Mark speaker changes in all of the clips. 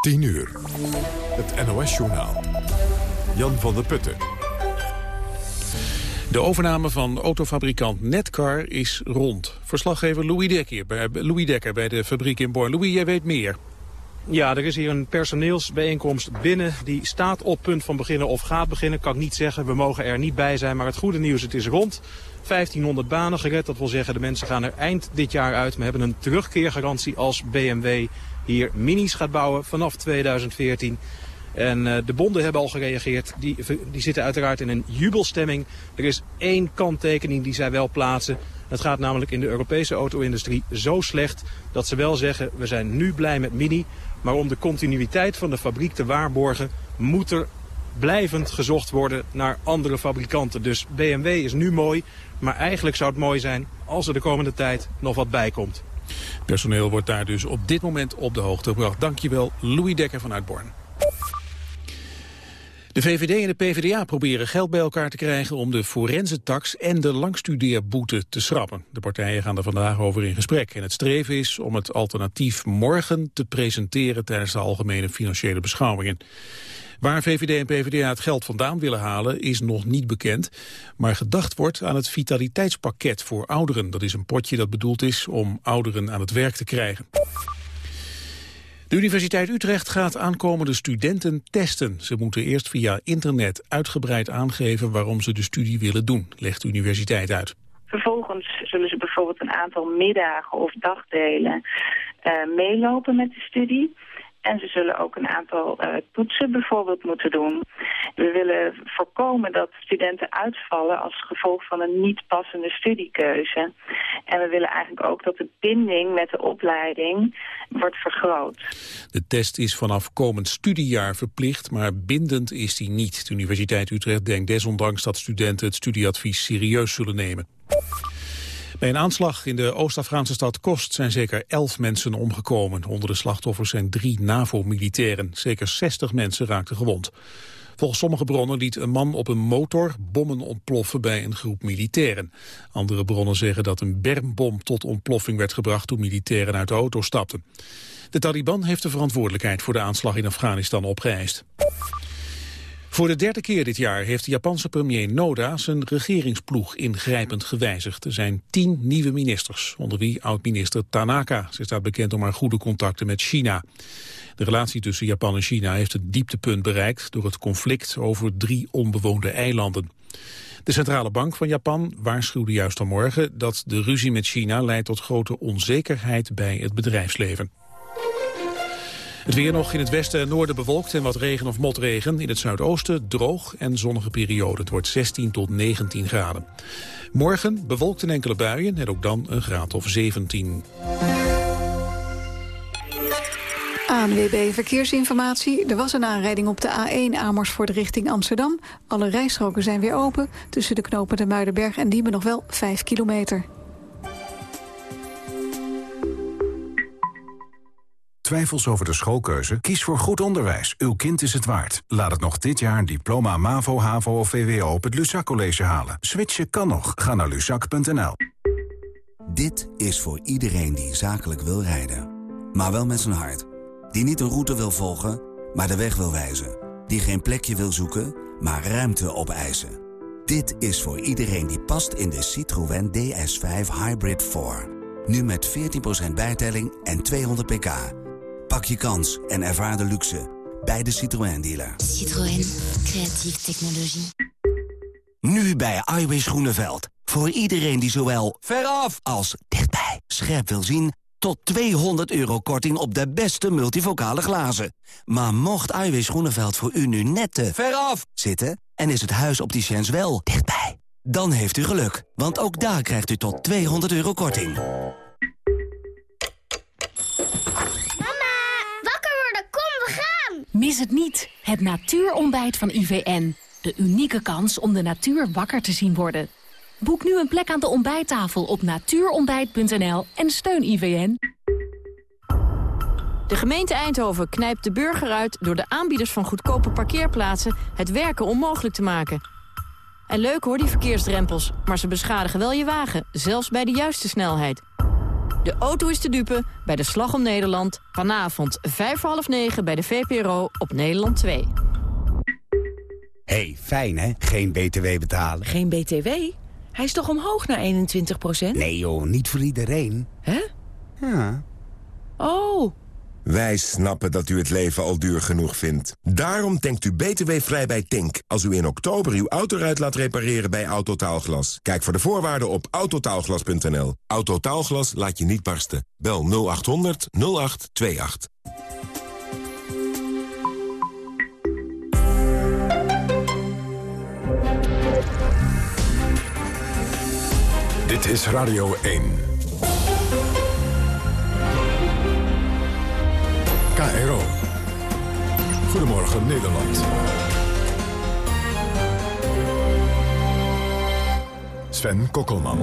Speaker 1: 10 uur. Het NOS-journaal. Jan van der Putten.
Speaker 2: De overname van autofabrikant Netcar is rond. Verslaggever Louis Dekker, bij, Louis Dekker bij de fabriek in Born. Louis, jij weet meer.
Speaker 3: Ja, er is hier een personeelsbijeenkomst binnen. Die staat op punt van beginnen of gaat beginnen. Kan ik niet zeggen, we mogen er niet bij zijn. Maar het goede nieuws, het is rond. 1500 banen gered. Dat wil zeggen, de mensen gaan er eind dit jaar uit. We hebben een terugkeergarantie als BMW hier minis gaat bouwen vanaf 2014. En uh, de bonden hebben al gereageerd. Die, die zitten uiteraard in een jubelstemming. Er is één kanttekening die zij wel plaatsen. Het gaat namelijk in de Europese auto-industrie zo slecht dat ze wel zeggen... we zijn nu blij met Mini, maar om de continuïteit van de fabriek te waarborgen... moet er blijvend gezocht worden naar andere fabrikanten. Dus BMW is nu mooi, maar eigenlijk zou het mooi zijn als er de komende tijd nog wat bij komt.
Speaker 2: Personeel wordt daar dus op dit moment op de hoogte gebracht. Dankjewel, Louis Dekker vanuit Born. De VVD en de PvdA proberen geld bij elkaar te krijgen om de forensentax en de langstudeerboete te schrappen. De partijen gaan er vandaag over in gesprek. En het streven is om het alternatief morgen te presenteren tijdens de algemene financiële beschouwingen. Waar VVD en PvdA het geld vandaan willen halen is nog niet bekend. Maar gedacht wordt aan het vitaliteitspakket voor ouderen. Dat is een potje dat bedoeld is om ouderen aan het werk te krijgen. De Universiteit Utrecht gaat aankomende studenten testen. Ze moeten eerst via internet uitgebreid aangeven waarom ze de studie willen doen, legt de universiteit uit.
Speaker 4: Vervolgens zullen ze bijvoorbeeld een aantal middagen of dagdelen uh, meelopen met de studie. En ze zullen ook een aantal uh, toetsen bijvoorbeeld moeten doen. We willen voorkomen dat studenten uitvallen als gevolg van een niet passende studiekeuze. En we willen eigenlijk ook dat de binding met de opleiding wordt vergroot.
Speaker 2: De test is vanaf komend studiejaar verplicht, maar bindend is die niet. De Universiteit Utrecht denkt desondanks dat studenten het studieadvies serieus zullen nemen. Bij een aanslag in de Oost-Afghaanse stad Kost zijn zeker elf mensen omgekomen. Onder de slachtoffers zijn drie NAVO-militairen. Zeker 60 mensen raakten gewond. Volgens sommige bronnen liet een man op een motor bommen ontploffen bij een groep militairen. Andere bronnen zeggen dat een bermbom tot ontploffing werd gebracht toen militairen uit de auto stapten. De Taliban heeft de verantwoordelijkheid voor de aanslag in Afghanistan opgeëist. Voor de derde keer dit jaar heeft de Japanse premier Noda zijn regeringsploeg ingrijpend gewijzigd. Er zijn tien nieuwe ministers, onder wie oud-minister Tanaka. Ze staat bekend om haar goede contacten met China. De relatie tussen Japan en China heeft het dieptepunt bereikt door het conflict over drie onbewoonde eilanden. De Centrale Bank van Japan waarschuwde juist vanmorgen dat de ruzie met China leidt tot grote onzekerheid bij het bedrijfsleven. Het weer nog in het westen en noorden bewolkt en wat regen of motregen. In het zuidoosten droog en zonnige periode. Het wordt 16 tot 19 graden. Morgen bewolkt in enkele buien en ook dan een graad of 17.
Speaker 5: ANWB Verkeersinformatie. Er was een aanrijding op de A1 Amersfoort richting Amsterdam. Alle rijstroken zijn weer open. Tussen de knopen de Muidenberg en Diemen nog wel 5 kilometer.
Speaker 6: Twijfels over de schoolkeuze? Kies voor goed onderwijs. Uw kind is het waard. Laat het nog dit jaar een diploma MAVO, HAVO of VWO op het Luzak College halen. Switchen kan nog. Ga naar luzak.nl.
Speaker 7: Dit is voor iedereen die zakelijk wil rijden. Maar wel met zijn hart. Die niet een route wil volgen, maar de weg wil wijzen. Die geen plekje wil zoeken, maar ruimte opeisen. Dit is voor iedereen die past in de Citroën DS5 Hybrid 4. Nu met 14% bijtelling en 200 pk. Pak je kans en ervaar de luxe bij de Citroën dealer.
Speaker 8: Citroën, creatieve technologie.
Speaker 7: Nu bij Iwis Groeneveld. Voor iedereen die zowel veraf als dichtbij scherp wil zien... tot 200 euro korting op de beste multivocale glazen. Maar mocht Iwis Groeneveld voor u nu net te veraf zitten... en is het huis opticiens wel dichtbij... dan heeft u geluk, want ook daar krijgt u tot 200 euro korting.
Speaker 9: Mis het niet, het natuurontbijt van IVN. De unieke kans om de natuur wakker te zien worden. Boek nu een plek aan de ontbijttafel op natuurontbijt.nl en steun IVN.
Speaker 10: De gemeente Eindhoven knijpt de burger uit door de aanbieders van goedkope parkeerplaatsen het werken onmogelijk te maken. En leuk hoor, die verkeersdrempels, maar ze beschadigen wel je wagen, zelfs bij de juiste snelheid. De auto is te dupe bij de Slag om Nederland. Vanavond vijf voor half negen bij de VPRO op Nederland 2.
Speaker 11: hey, fijn hè? Geen BTW betalen.
Speaker 12: Geen BTW? Hij is toch omhoog naar 21%
Speaker 11: Nee joh, niet voor iedereen.
Speaker 12: Hè?
Speaker 11: Ja.
Speaker 12: Oh.
Speaker 13: Wij snappen dat u het leven al duur genoeg vindt. Daarom denkt u btw-vrij bij Tink. Als u in oktober uw auto uit laat repareren bij Autotaalglas. Kijk voor de voorwaarden op autotaalglas.nl. Autotaalglas laat je niet barsten. Bel 0800 0828.
Speaker 1: Dit is Radio 1. Goedemorgen Nederland. Sven Kokkelman.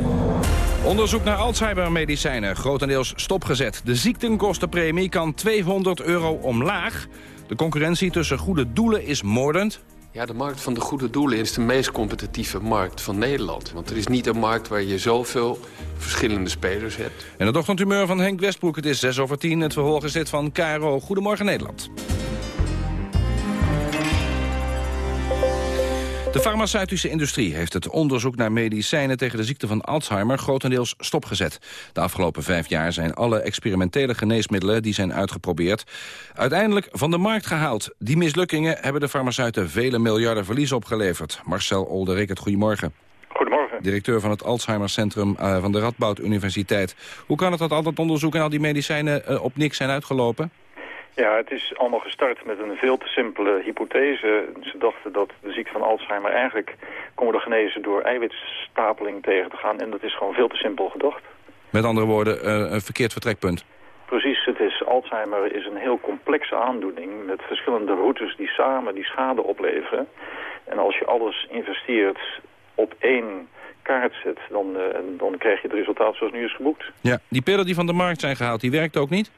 Speaker 14: Onderzoek naar Alzheimer-medicijnen grotendeels stopgezet. De ziektenkostenpremie kan 200 euro omlaag. De concurrentie tussen goede doelen is moordend.
Speaker 15: Ja, de markt van de goede doelen is de meest competitieve markt van Nederland. Want er is niet een markt waar je zoveel verschillende spelers hebt.
Speaker 14: En het ochtendhumeur van Henk Westbroek. Het is 6 over 10. Het vervolg is dit van KRO. Goedemorgen Nederland. De farmaceutische industrie heeft het onderzoek naar medicijnen tegen de ziekte van Alzheimer grotendeels stopgezet. De afgelopen vijf jaar zijn alle experimentele geneesmiddelen die zijn uitgeprobeerd uiteindelijk van de markt gehaald. Die mislukkingen hebben de farmaceuten vele miljarden verlies opgeleverd. Marcel Olderik, goedemorgen.
Speaker 16: Goedemorgen.
Speaker 14: Directeur van het Alzheimer Centrum uh, van de Radboud Universiteit. Hoe kan het dat al dat onderzoek en al die medicijnen uh, op niks zijn uitgelopen?
Speaker 16: Ja, het is allemaal gestart met een veel te simpele hypothese. Ze dachten dat de ziekte van Alzheimer eigenlijk kon worden genezen door eiwitstapeling tegen te gaan. En dat is gewoon veel te simpel gedacht.
Speaker 14: Met andere woorden, uh, een verkeerd vertrekpunt.
Speaker 16: Precies, het is, Alzheimer is een heel complexe aandoening met verschillende routes die samen die schade opleveren. En als je alles investeert op één kaart zet, dan, uh, dan krijg je het resultaat zoals nu is geboekt.
Speaker 14: Ja, die pillen die van de markt zijn gehaald, die werkt ook niet?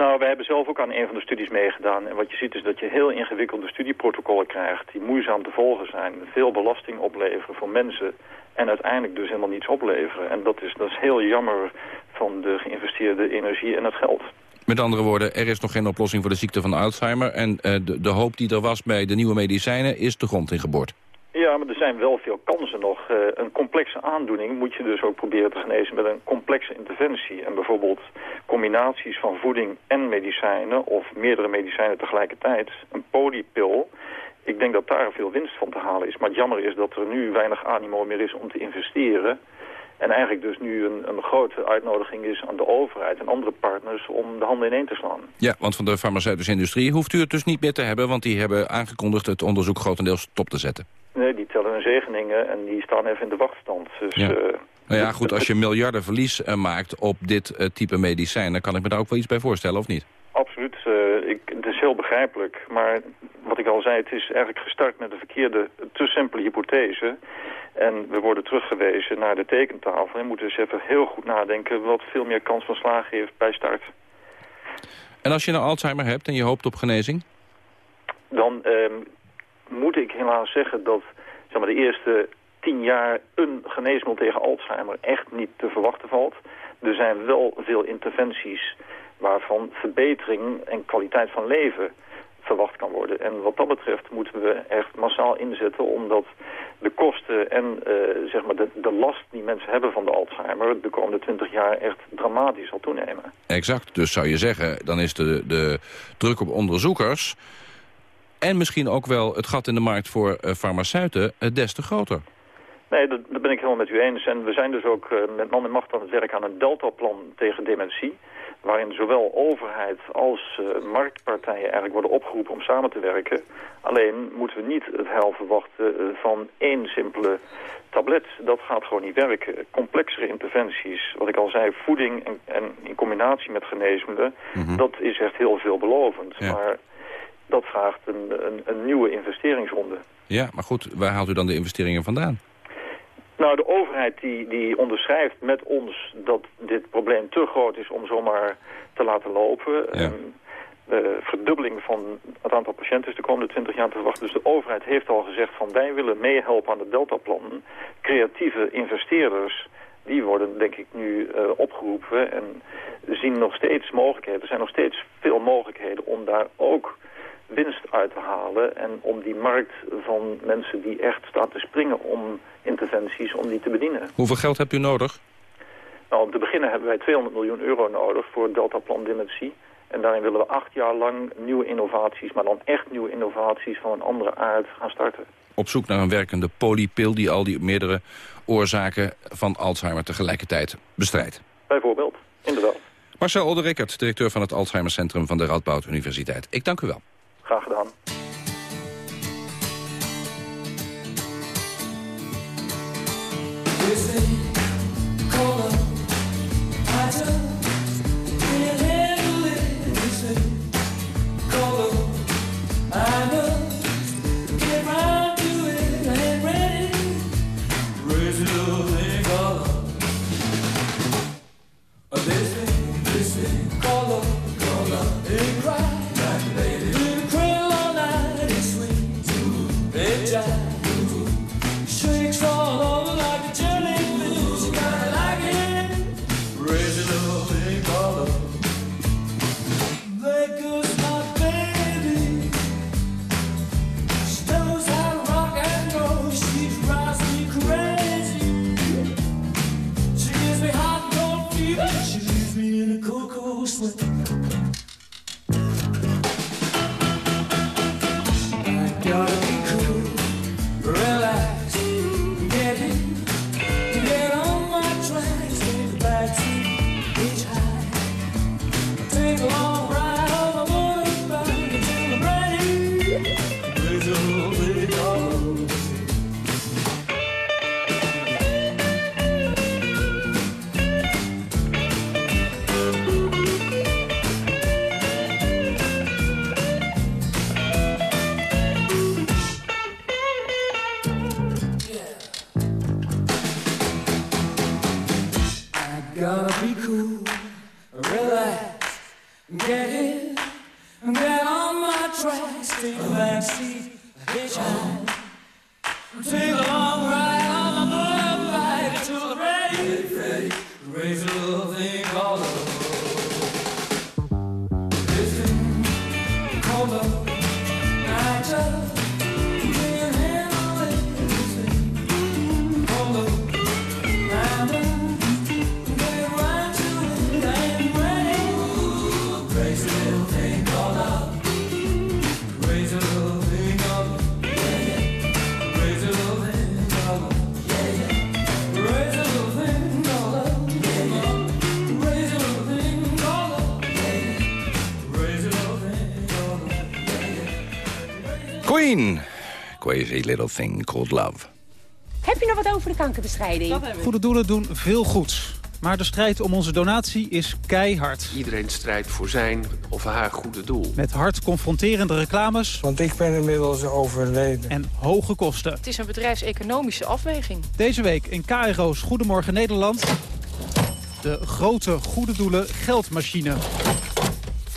Speaker 16: Nou, wij hebben zelf ook aan een van de studies meegedaan. En wat je ziet is dat je heel ingewikkelde studieprotocollen krijgt... die moeizaam te volgen zijn, veel belasting opleveren voor mensen... en uiteindelijk dus helemaal niets opleveren. En dat is, dat is heel jammer van de geïnvesteerde energie en het geld.
Speaker 14: Met andere woorden, er is nog geen oplossing voor de ziekte van Alzheimer... en uh, de, de hoop die er was bij de nieuwe medicijnen is de grond ingeboord.
Speaker 16: Ja, maar er zijn wel veel kansen nog. Uh, een complexe aandoening moet je dus ook proberen te genezen met een complexe interventie. En bijvoorbeeld combinaties van voeding en medicijnen of meerdere medicijnen tegelijkertijd. Een polypil. Ik denk dat daar veel winst van te halen is. Maar het jammer is dat er nu weinig animo meer is om te investeren. En eigenlijk dus nu een, een grote uitnodiging is aan de overheid en andere partners om de handen ineen te slaan.
Speaker 14: Ja, want van de farmaceutische industrie hoeft u het dus niet meer te hebben, want die hebben aangekondigd het onderzoek grotendeels stop te zetten.
Speaker 16: Nee, die tellen hun zegeningen en die staan even in de wachtstand. Dus,
Speaker 14: ja. Uh, nou ja, goed, als je miljarden verlies uh, maakt op dit uh, type medicijn... dan kan ik me daar ook wel iets bij voorstellen, of niet?
Speaker 16: Absoluut. Ik, het is heel begrijpelijk. Maar wat ik al zei, het is eigenlijk gestart met een verkeerde, te simpele hypothese. En we worden teruggewezen naar de tekentafel. En moeten dus even heel goed nadenken wat veel meer kans van slagen heeft bij start.
Speaker 14: En als je nou Alzheimer hebt en je hoopt op genezing?
Speaker 16: Dan moet ik helaas zeggen dat zeg maar, de eerste tien jaar een geneesmiddel tegen Alzheimer echt niet te verwachten valt. Er zijn wel veel interventies waarvan verbetering en kwaliteit van leven verwacht kan worden. En wat dat betreft moeten we echt massaal inzetten omdat de kosten en uh, zeg maar de, de last die mensen hebben van de Alzheimer de komende twintig jaar echt dramatisch zal toenemen.
Speaker 14: Exact, dus zou je zeggen, dan is de, de druk op onderzoekers en misschien ook wel het gat in de markt voor uh, farmaceuten uh, des te groter.
Speaker 16: Nee, dat, dat, ben ik helemaal met u eens. En we zijn dus ook met man en macht aan het werk aan een deltaplan tegen dementie. Waarin zowel overheid als marktpartijen eigenlijk worden opgeroepen om samen te werken. Alleen moeten we niet het heil verwachten van één simpele tablet. Dat gaat gewoon niet werken. Complexere interventies, wat ik al zei, voeding en, en in combinatie met geneesmiddelen, mm -hmm. dat is echt heel veelbelovend. Ja. Maar dat vraagt een, een, een, nieuwe investeringsronde.
Speaker 14: Ja, maar goed, waar haalt u dan de investeringen vandaan?
Speaker 16: Nou, de overheid die, die onderschrijft met ons dat dit probleem te groot is om zomaar te laten lopen.
Speaker 14: Ja.
Speaker 16: De verdubbeling van het aantal patiënten is de komende 20 jaar te verwachten. Dus de overheid heeft al gezegd van wij willen meehelpen aan het deltaplan. Creatieve investeerders die worden denk ik nu uh, opgeroepen en zien nog steeds mogelijkheden. Er zijn nog steeds veel mogelijkheden om daar ook winst uit te halen en om die markt van mensen die echt staan te springen om interventies, om die te bedienen.
Speaker 17: Hoeveel geld hebt u nodig?
Speaker 16: Nou, om te beginnen hebben wij 200 miljoen euro nodig voor het Deltaplan Dementie. En daarin willen we acht jaar lang nieuwe innovaties, maar dan echt nieuwe innovaties van een andere aard gaan starten.
Speaker 17: Op zoek naar een werkende polypil die al die meerdere oorzaken van Alzheimer tegelijkertijd bestrijdt.
Speaker 16: Bijvoorbeeld, inderdaad.
Speaker 17: Marcel Olderikert, directeur van het Alzheimer Centrum van de Radboud Universiteit. Ik dank u wel.
Speaker 16: Graag gedaan.
Speaker 17: Queen. Crazy Little Thing Called Love.
Speaker 18: Heb je nog wat over de kankerbestrijding?
Speaker 19: Goede doelen doen veel goeds. Maar de strijd om onze donatie is keihard.
Speaker 15: Iedereen strijdt voor zijn of haar goede doel.
Speaker 19: Met hard confronterende reclames.
Speaker 20: Want ik ben inmiddels overleden.
Speaker 19: En hoge kosten.
Speaker 21: Het is een bedrijfseconomische afweging.
Speaker 19: Deze week in KRO's Goedemorgen Nederland... de grote goede doelen geldmachine.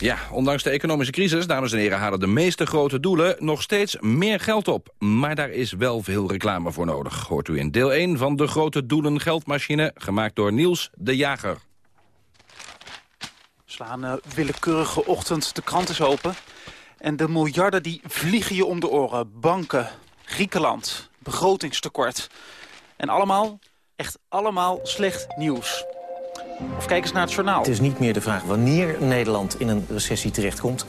Speaker 17: Ja, ondanks de economische crisis, dames en heren, halen de meeste grote doelen nog steeds meer geld op. Maar daar is wel veel reclame voor nodig. Hoort u in deel 1 van de grote doelen geldmachine, gemaakt door Niels de Jager.
Speaker 19: Slaan een willekeurige ochtend de krant is open. En de miljarden die vliegen je om de oren. Banken, Griekenland, begrotingstekort. En allemaal, echt allemaal slecht nieuws. Of kijk eens naar het journaal.
Speaker 22: Het is niet meer de vraag wanneer Nederland in een recessie terechtkomt.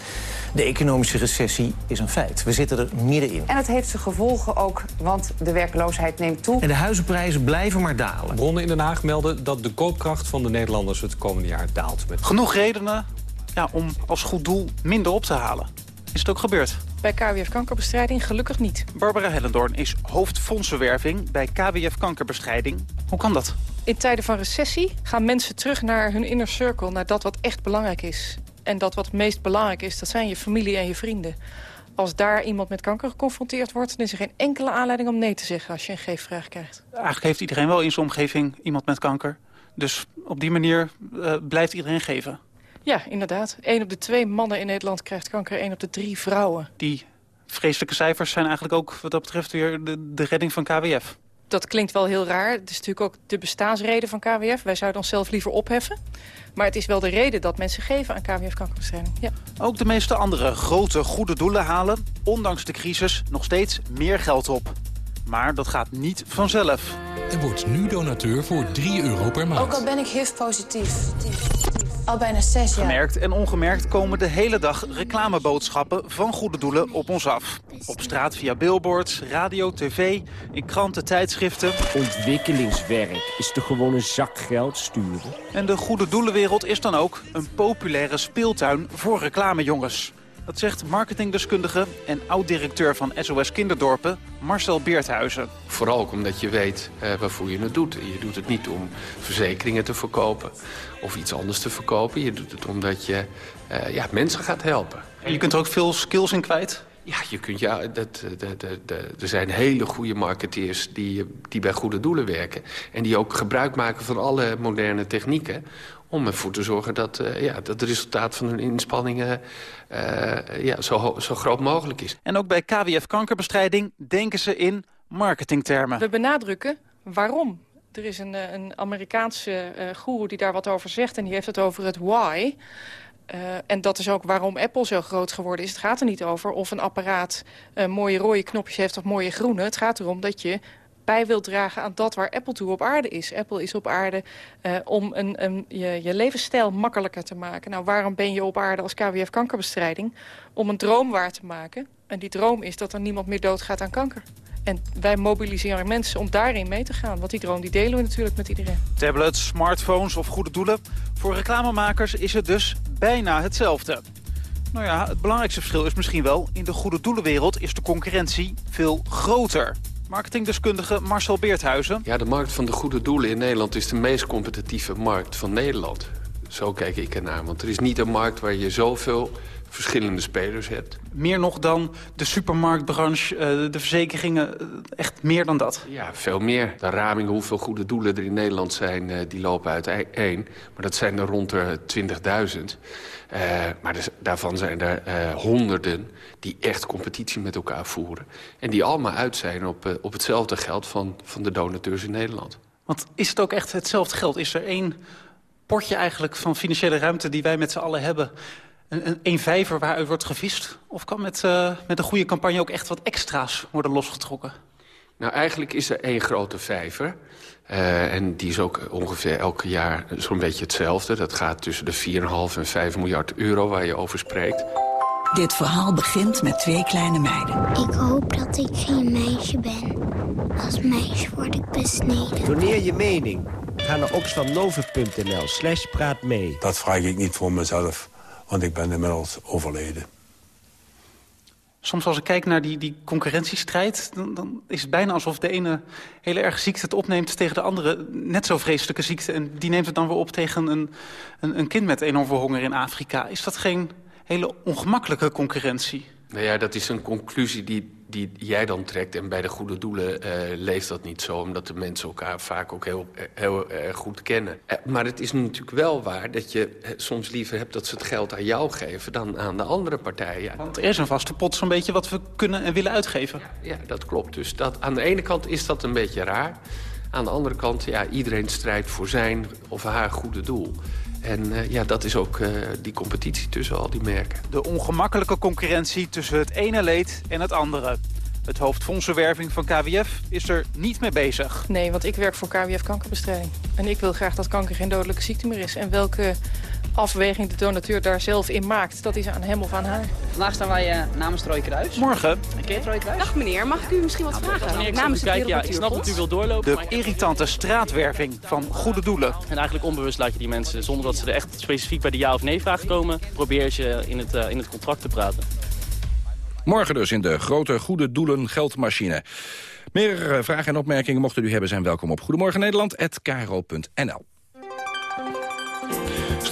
Speaker 22: De economische recessie is een feit. We zitten er middenin.
Speaker 23: En het heeft zijn gevolgen ook, want de werkloosheid neemt toe.
Speaker 22: En de huizenprijzen blijven maar dalen.
Speaker 24: Bronnen in Den Haag melden dat de koopkracht van de Nederlanders het komende jaar daalt. Met...
Speaker 19: Genoeg redenen ja, om als goed doel minder op te halen. Is het ook gebeurd?
Speaker 21: Bij KWF Kankerbestrijding gelukkig niet.
Speaker 19: Barbara Hellendoorn is hoofdfondsenwerving bij KWF Kankerbestrijding. Hoe kan dat?
Speaker 21: In tijden van recessie gaan mensen terug naar hun inner circle... naar dat wat echt belangrijk is. En dat wat het meest belangrijk is, dat zijn je familie en je vrienden. Als daar iemand met kanker geconfronteerd wordt... dan is er geen enkele aanleiding om nee te zeggen als je een geefvraag krijgt.
Speaker 19: Eigenlijk heeft iedereen wel in zijn omgeving iemand met kanker. Dus op die manier uh, blijft iedereen geven.
Speaker 21: Ja, inderdaad. Eén op de twee mannen in Nederland krijgt kanker, één op de drie vrouwen.
Speaker 19: Die vreselijke cijfers zijn eigenlijk ook wat dat betreft weer de, de redding van KWF.
Speaker 21: Dat klinkt wel heel raar. Het is natuurlijk ook de bestaansreden van KWF. Wij zouden onszelf liever opheffen. Maar het is wel de reden dat mensen geven aan KWF-kankerbestrijding. Ja.
Speaker 19: Ook de meeste andere grote goede doelen halen, ondanks de crisis, nog steeds meer geld op. Maar dat gaat niet vanzelf.
Speaker 1: En wordt nu donateur voor 3 euro per maand.
Speaker 25: Ook al ben ik HIV-positief. Al bijna zes jaar.
Speaker 19: Gemerkt en ongemerkt komen de hele dag reclameboodschappen van goede doelen op ons af. Op straat via billboards, radio, tv, in kranten, tijdschriften.
Speaker 26: Ontwikkelingswerk is toch gewoon een zak geld sturen?
Speaker 19: En de goede doelenwereld is dan ook een populaire speeltuin voor reclamejongens. Dat zegt marketingdeskundige en oud-directeur van SOS Kinderdorpen, Marcel Beerthuizen.
Speaker 15: Vooral ook omdat je weet uh, waarvoor je het doet. Je doet het niet om verzekeringen te verkopen of iets anders te verkopen. Je doet het omdat je uh, ja, mensen gaat helpen.
Speaker 19: En je kunt er ook veel skills in kwijt?
Speaker 15: Ja, je kunt, ja dat, dat, dat, er zijn hele goede marketeers die, die bij goede doelen werken. En die ook gebruik maken van alle moderne technieken om ervoor te zorgen dat, uh, ja, dat het resultaat van hun inspanningen uh, ja, zo, zo groot mogelijk is.
Speaker 19: En ook bij KWF kankerbestrijding denken ze in marketingtermen.
Speaker 21: We benadrukken waarom. Er is een, een Amerikaanse uh, goeroe die daar wat over zegt en die heeft het over het why. Uh, en dat is ook waarom Apple zo groot geworden is. Het gaat er niet over of een apparaat uh, mooie rode knopjes heeft of mooie groene. Het gaat erom dat je bij wilt dragen aan dat waar Apple toe op aarde is. Apple is op aarde uh, om een, een, je, je levensstijl makkelijker te maken. Nou, waarom ben je op aarde als KWF kankerbestrijding? Om een droom waar te maken. En die droom is dat er niemand meer doodgaat aan kanker. En wij mobiliseren mensen om daarin mee te gaan. Want die droom die delen we natuurlijk met iedereen.
Speaker 19: Tablets, smartphones of goede doelen. Voor reclamemakers is het dus bijna hetzelfde. Nou ja, het belangrijkste verschil is misschien wel... in de goede doelenwereld is de concurrentie veel groter. Marketingdeskundige Marcel Beerthuizen.
Speaker 15: Ja, de markt van de goede doelen in Nederland is de meest competitieve markt van Nederland. Zo kijk ik ernaar. Want er is niet een markt waar je zoveel verschillende spelers hebt.
Speaker 19: Meer nog dan de supermarktbranche, de verzekeringen, echt meer dan dat?
Speaker 15: Ja, veel meer. De ramingen, hoeveel goede doelen er in Nederland zijn, die lopen uiteen. Maar dat zijn er rond de 20.000. Uh, maar dus, daarvan zijn er uh, honderden die echt competitie met elkaar voeren. En die allemaal uit zijn op, uh, op hetzelfde geld van, van de donateurs in Nederland.
Speaker 19: Want is het ook echt hetzelfde geld? Is er één potje eigenlijk van financiële ruimte die wij met z'n allen hebben... Een, een, een vijver waaruit wordt gevist? Of kan met, met een goede campagne ook echt wat extra's worden losgetrokken?
Speaker 15: Nou, eigenlijk is er één grote vijver... Uh, en die is ook ongeveer elke jaar zo'n beetje hetzelfde. Dat gaat tussen de 4,5 en 5 miljard euro waar je over spreekt.
Speaker 20: Dit verhaal begint met twee kleine meiden.
Speaker 27: Ik hoop dat ik geen meisje ben. Als meisje word ik besneden.
Speaker 26: Doneer je mening. Ga naar oxfamnova.nl slash praat mee.
Speaker 28: Dat vraag ik niet voor mezelf, want ik ben inmiddels overleden.
Speaker 19: Soms als ik kijk naar die, die concurrentiestrijd... Dan, dan, is het bijna alsof de ene hele erg ziekte het opneemt... tegen de andere net zo vreselijke ziekte. En die neemt het dan weer op tegen een, een, een kind met enorm honger in Afrika. Is dat geen hele ongemakkelijke concurrentie?
Speaker 15: Nou ja, dat is een conclusie die, die jij dan trekt. En bij de goede doelen uh, leeft dat niet zo. Omdat de mensen elkaar vaak ook heel, heel erg goed kennen. Uh, maar het is natuurlijk wel waar dat je soms liever hebt... dat ze het geld aan jou geven dan aan de andere partijen.
Speaker 19: Want er is een vaste pot zo'n beetje wat we kunnen en willen uitgeven.
Speaker 15: Ja, ja, dat klopt. Dus dat, aan de ene kant is dat een beetje raar. Aan de andere kant, ja, iedereen strijdt voor zijn of haar goede doel. En uh, ja, dat is ook uh, die competitie tussen al die merken.
Speaker 19: De ongemakkelijke concurrentie tussen het ene leed en het andere. Het hoofd fondsenwerving van KWF is er niet mee bezig.
Speaker 21: Nee, want ik werk voor KWF kankerbestrijding. En ik wil graag dat kanker geen dodelijke ziekte meer is. En welke afweging de donateur daar zelf in maakt, dat is aan hem of aan haar.
Speaker 29: Vandaag staan wij uh, namens Trooi Kruis.
Speaker 19: Morgen.
Speaker 29: Oké, Trooi Kruis.
Speaker 30: Dag meneer, mag ik u misschien wat vragen?
Speaker 29: Nou, namens het kijken, ja, ik snap dat u wil doorlopen.
Speaker 19: De irritante straatwerving van goede doelen.
Speaker 29: En eigenlijk onbewust laat je die mensen, zonder dat ze er echt specifiek bij de ja of nee vraag komen, probeer je in het, uh, in het contract te praten.
Speaker 14: Morgen dus in de grote goede doelen geldmachine. Meer vragen en opmerkingen mochten u hebben zijn welkom op Goedemorgen Nederland@kro.nl.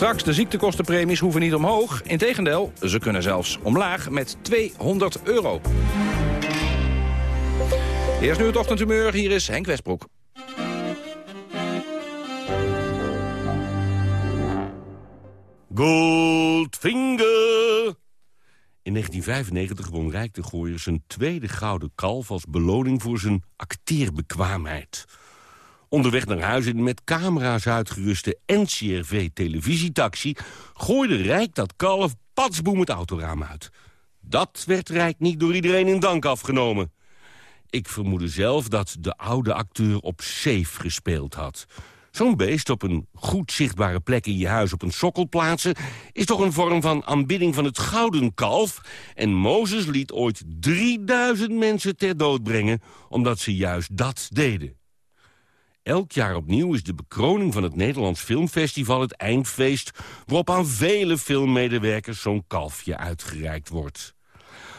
Speaker 14: Straks, de ziektekostenpremies hoeven niet omhoog. Integendeel, ze kunnen zelfs omlaag met 200 euro. Eerst nu het ochtendhumeur, hier is Henk Westbroek.
Speaker 31: Goldfinger
Speaker 32: In 1995 won Rijk de Gooier zijn tweede gouden kalf... als beloning voor zijn acteerbekwaamheid. Onderweg naar huis in met camera's uitgeruste NCRV-televisietaxi... gooide Rijk dat kalf patsboem het autoraam uit. Dat werd Rijk niet door iedereen in dank afgenomen. Ik vermoedde zelf dat de oude acteur op safe gespeeld had. Zo'n beest op een goed zichtbare plek in je huis op een sokkel plaatsen... is toch een vorm van aanbidding van het gouden kalf. En Mozes liet ooit 3000 mensen ter dood brengen... omdat ze juist dat deden. Elk jaar opnieuw is de bekroning van het Nederlands Filmfestival het eindfeest... waarop aan vele filmmedewerkers zo'n kalfje uitgereikt wordt.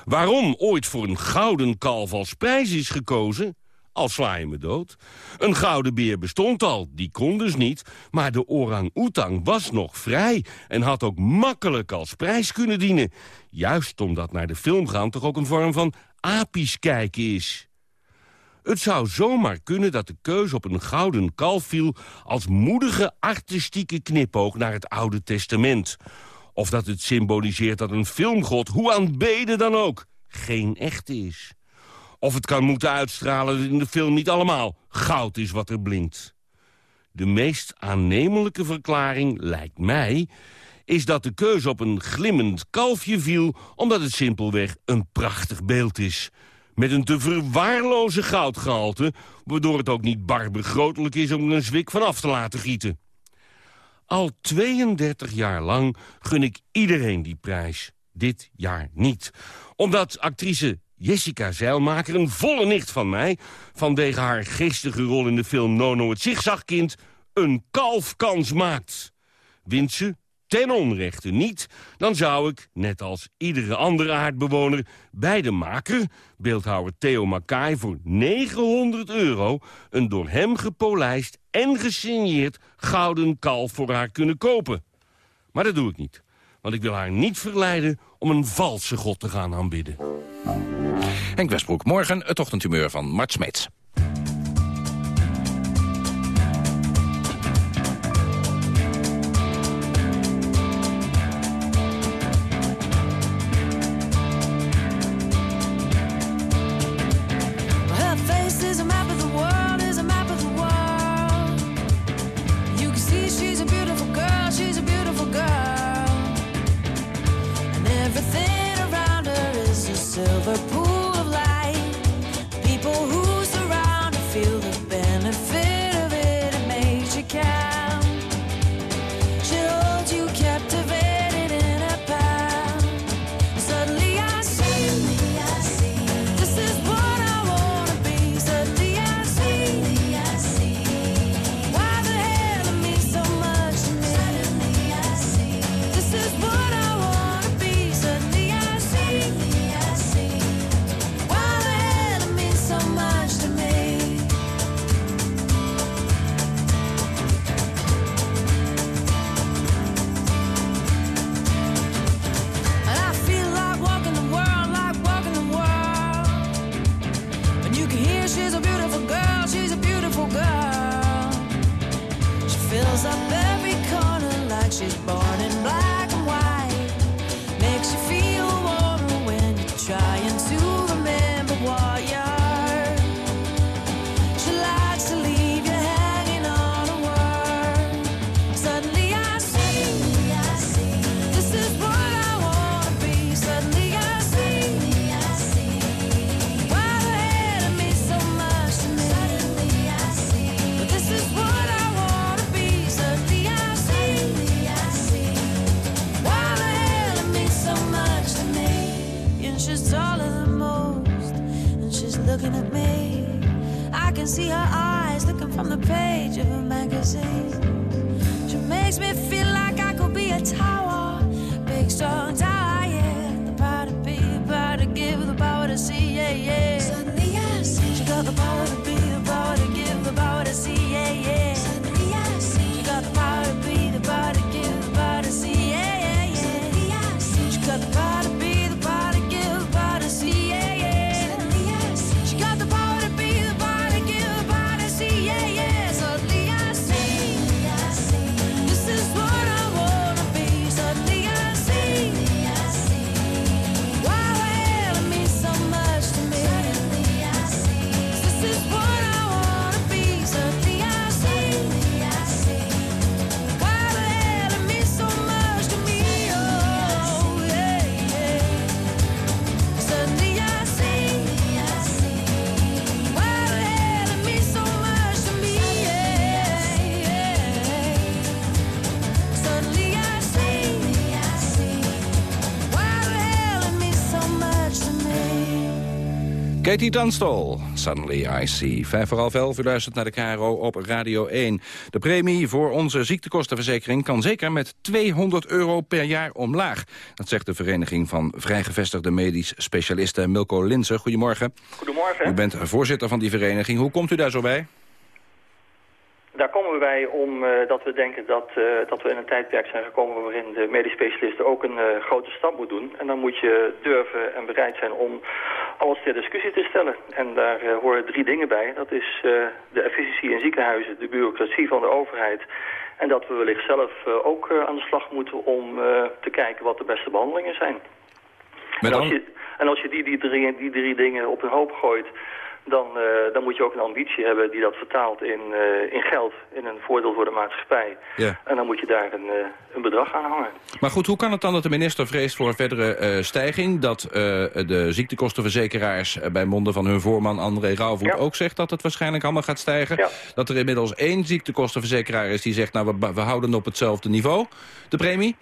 Speaker 32: Waarom ooit voor een gouden kalf als prijs is gekozen? Al sla je me dood. Een gouden beer bestond al, die kon dus niet. Maar de orang-oetang was nog vrij... en had ook makkelijk als prijs kunnen dienen. Juist omdat naar de film gaan toch ook een vorm van apisch kijken is. Het zou zomaar kunnen dat de keus op een gouden kalf viel... als moedige artistieke knipoog naar het Oude Testament. Of dat het symboliseert dat een filmgod, hoe aanbeden dan ook... geen echte is. Of het kan moeten uitstralen dat in de film niet allemaal goud is wat er blinkt. De meest aannemelijke verklaring, lijkt mij... is dat de keuze op een glimmend kalfje viel... omdat het simpelweg een prachtig beeld is met een te verwaarloze goudgehalte... waardoor het ook niet barbegrotelijk is om er een zwik van af te laten gieten. Al 32 jaar lang gun ik iedereen die prijs. Dit jaar niet. Omdat actrice Jessica Zeilmaker, een volle nicht van mij... vanwege haar geestige rol in de film Nono het Zigzagkind... een kalfkans maakt. Wint ze ten onrechte niet... dan zou ik, net als iedere andere aardbewoner... bij de maker, beeldhouwer Theo Makai, voor 900 euro... een door hem gepolijst en gesigneerd gouden kalf voor haar kunnen kopen. Maar dat doe ik niet. Want ik wil haar niet verleiden om een valse god te gaan aanbidden.
Speaker 14: Henk Westbroek, morgen het ochtendhumeur van Mart Smeets.
Speaker 33: Silver pool
Speaker 14: Katie Dunstall, Suddenly I See. Vijf voor half elf, u luistert naar de KRO op Radio 1. De premie voor onze ziektekostenverzekering kan zeker met 200 euro per jaar omlaag. Dat zegt de Vereniging van Vrijgevestigde Medisch Specialisten Milko Linsen. Goedemorgen.
Speaker 34: Goedemorgen.
Speaker 14: U bent voorzitter van die vereniging. Hoe komt u daar zo bij?
Speaker 34: Daar komen we bij omdat we denken dat, eh, dat we in een tijdperk zijn gekomen waarin de medisch specialisten ook een eh, grote stap moet doen. En dan moet je durven en bereid zijn om alles ter discussie te stellen. En daar eh, horen drie dingen bij. Dat is de efficiëntie in ziekenhuizen, de bureaucratie van de overheid. En dat we wellicht zelf ook aan de slag moeten om te kijken wat de beste behandelingen zijn. En als, je, en als je die, die, drie, die drie dingen op een hoop gooit, dan, uh, dan moet je ook een ambitie hebben die dat vertaalt in, uh, in geld, in een voordeel voor de maatschappij.
Speaker 14: Ja.
Speaker 34: En dan moet je daar een, uh, een bedrag aan hangen.
Speaker 14: Maar goed, hoe kan het dan dat de minister vreest voor een verdere stijging? Dat de ziektekostenverzekeraars bij monden van hun voorman André Rauwvoet ja. ook zegt dat het waarschijnlijk allemaal gaat stijgen?
Speaker 34: Ja.
Speaker 14: Dat er inmiddels één ziektekostenverzekeraar is die zegt, nou we, we houden op hetzelfde niveau, de premie.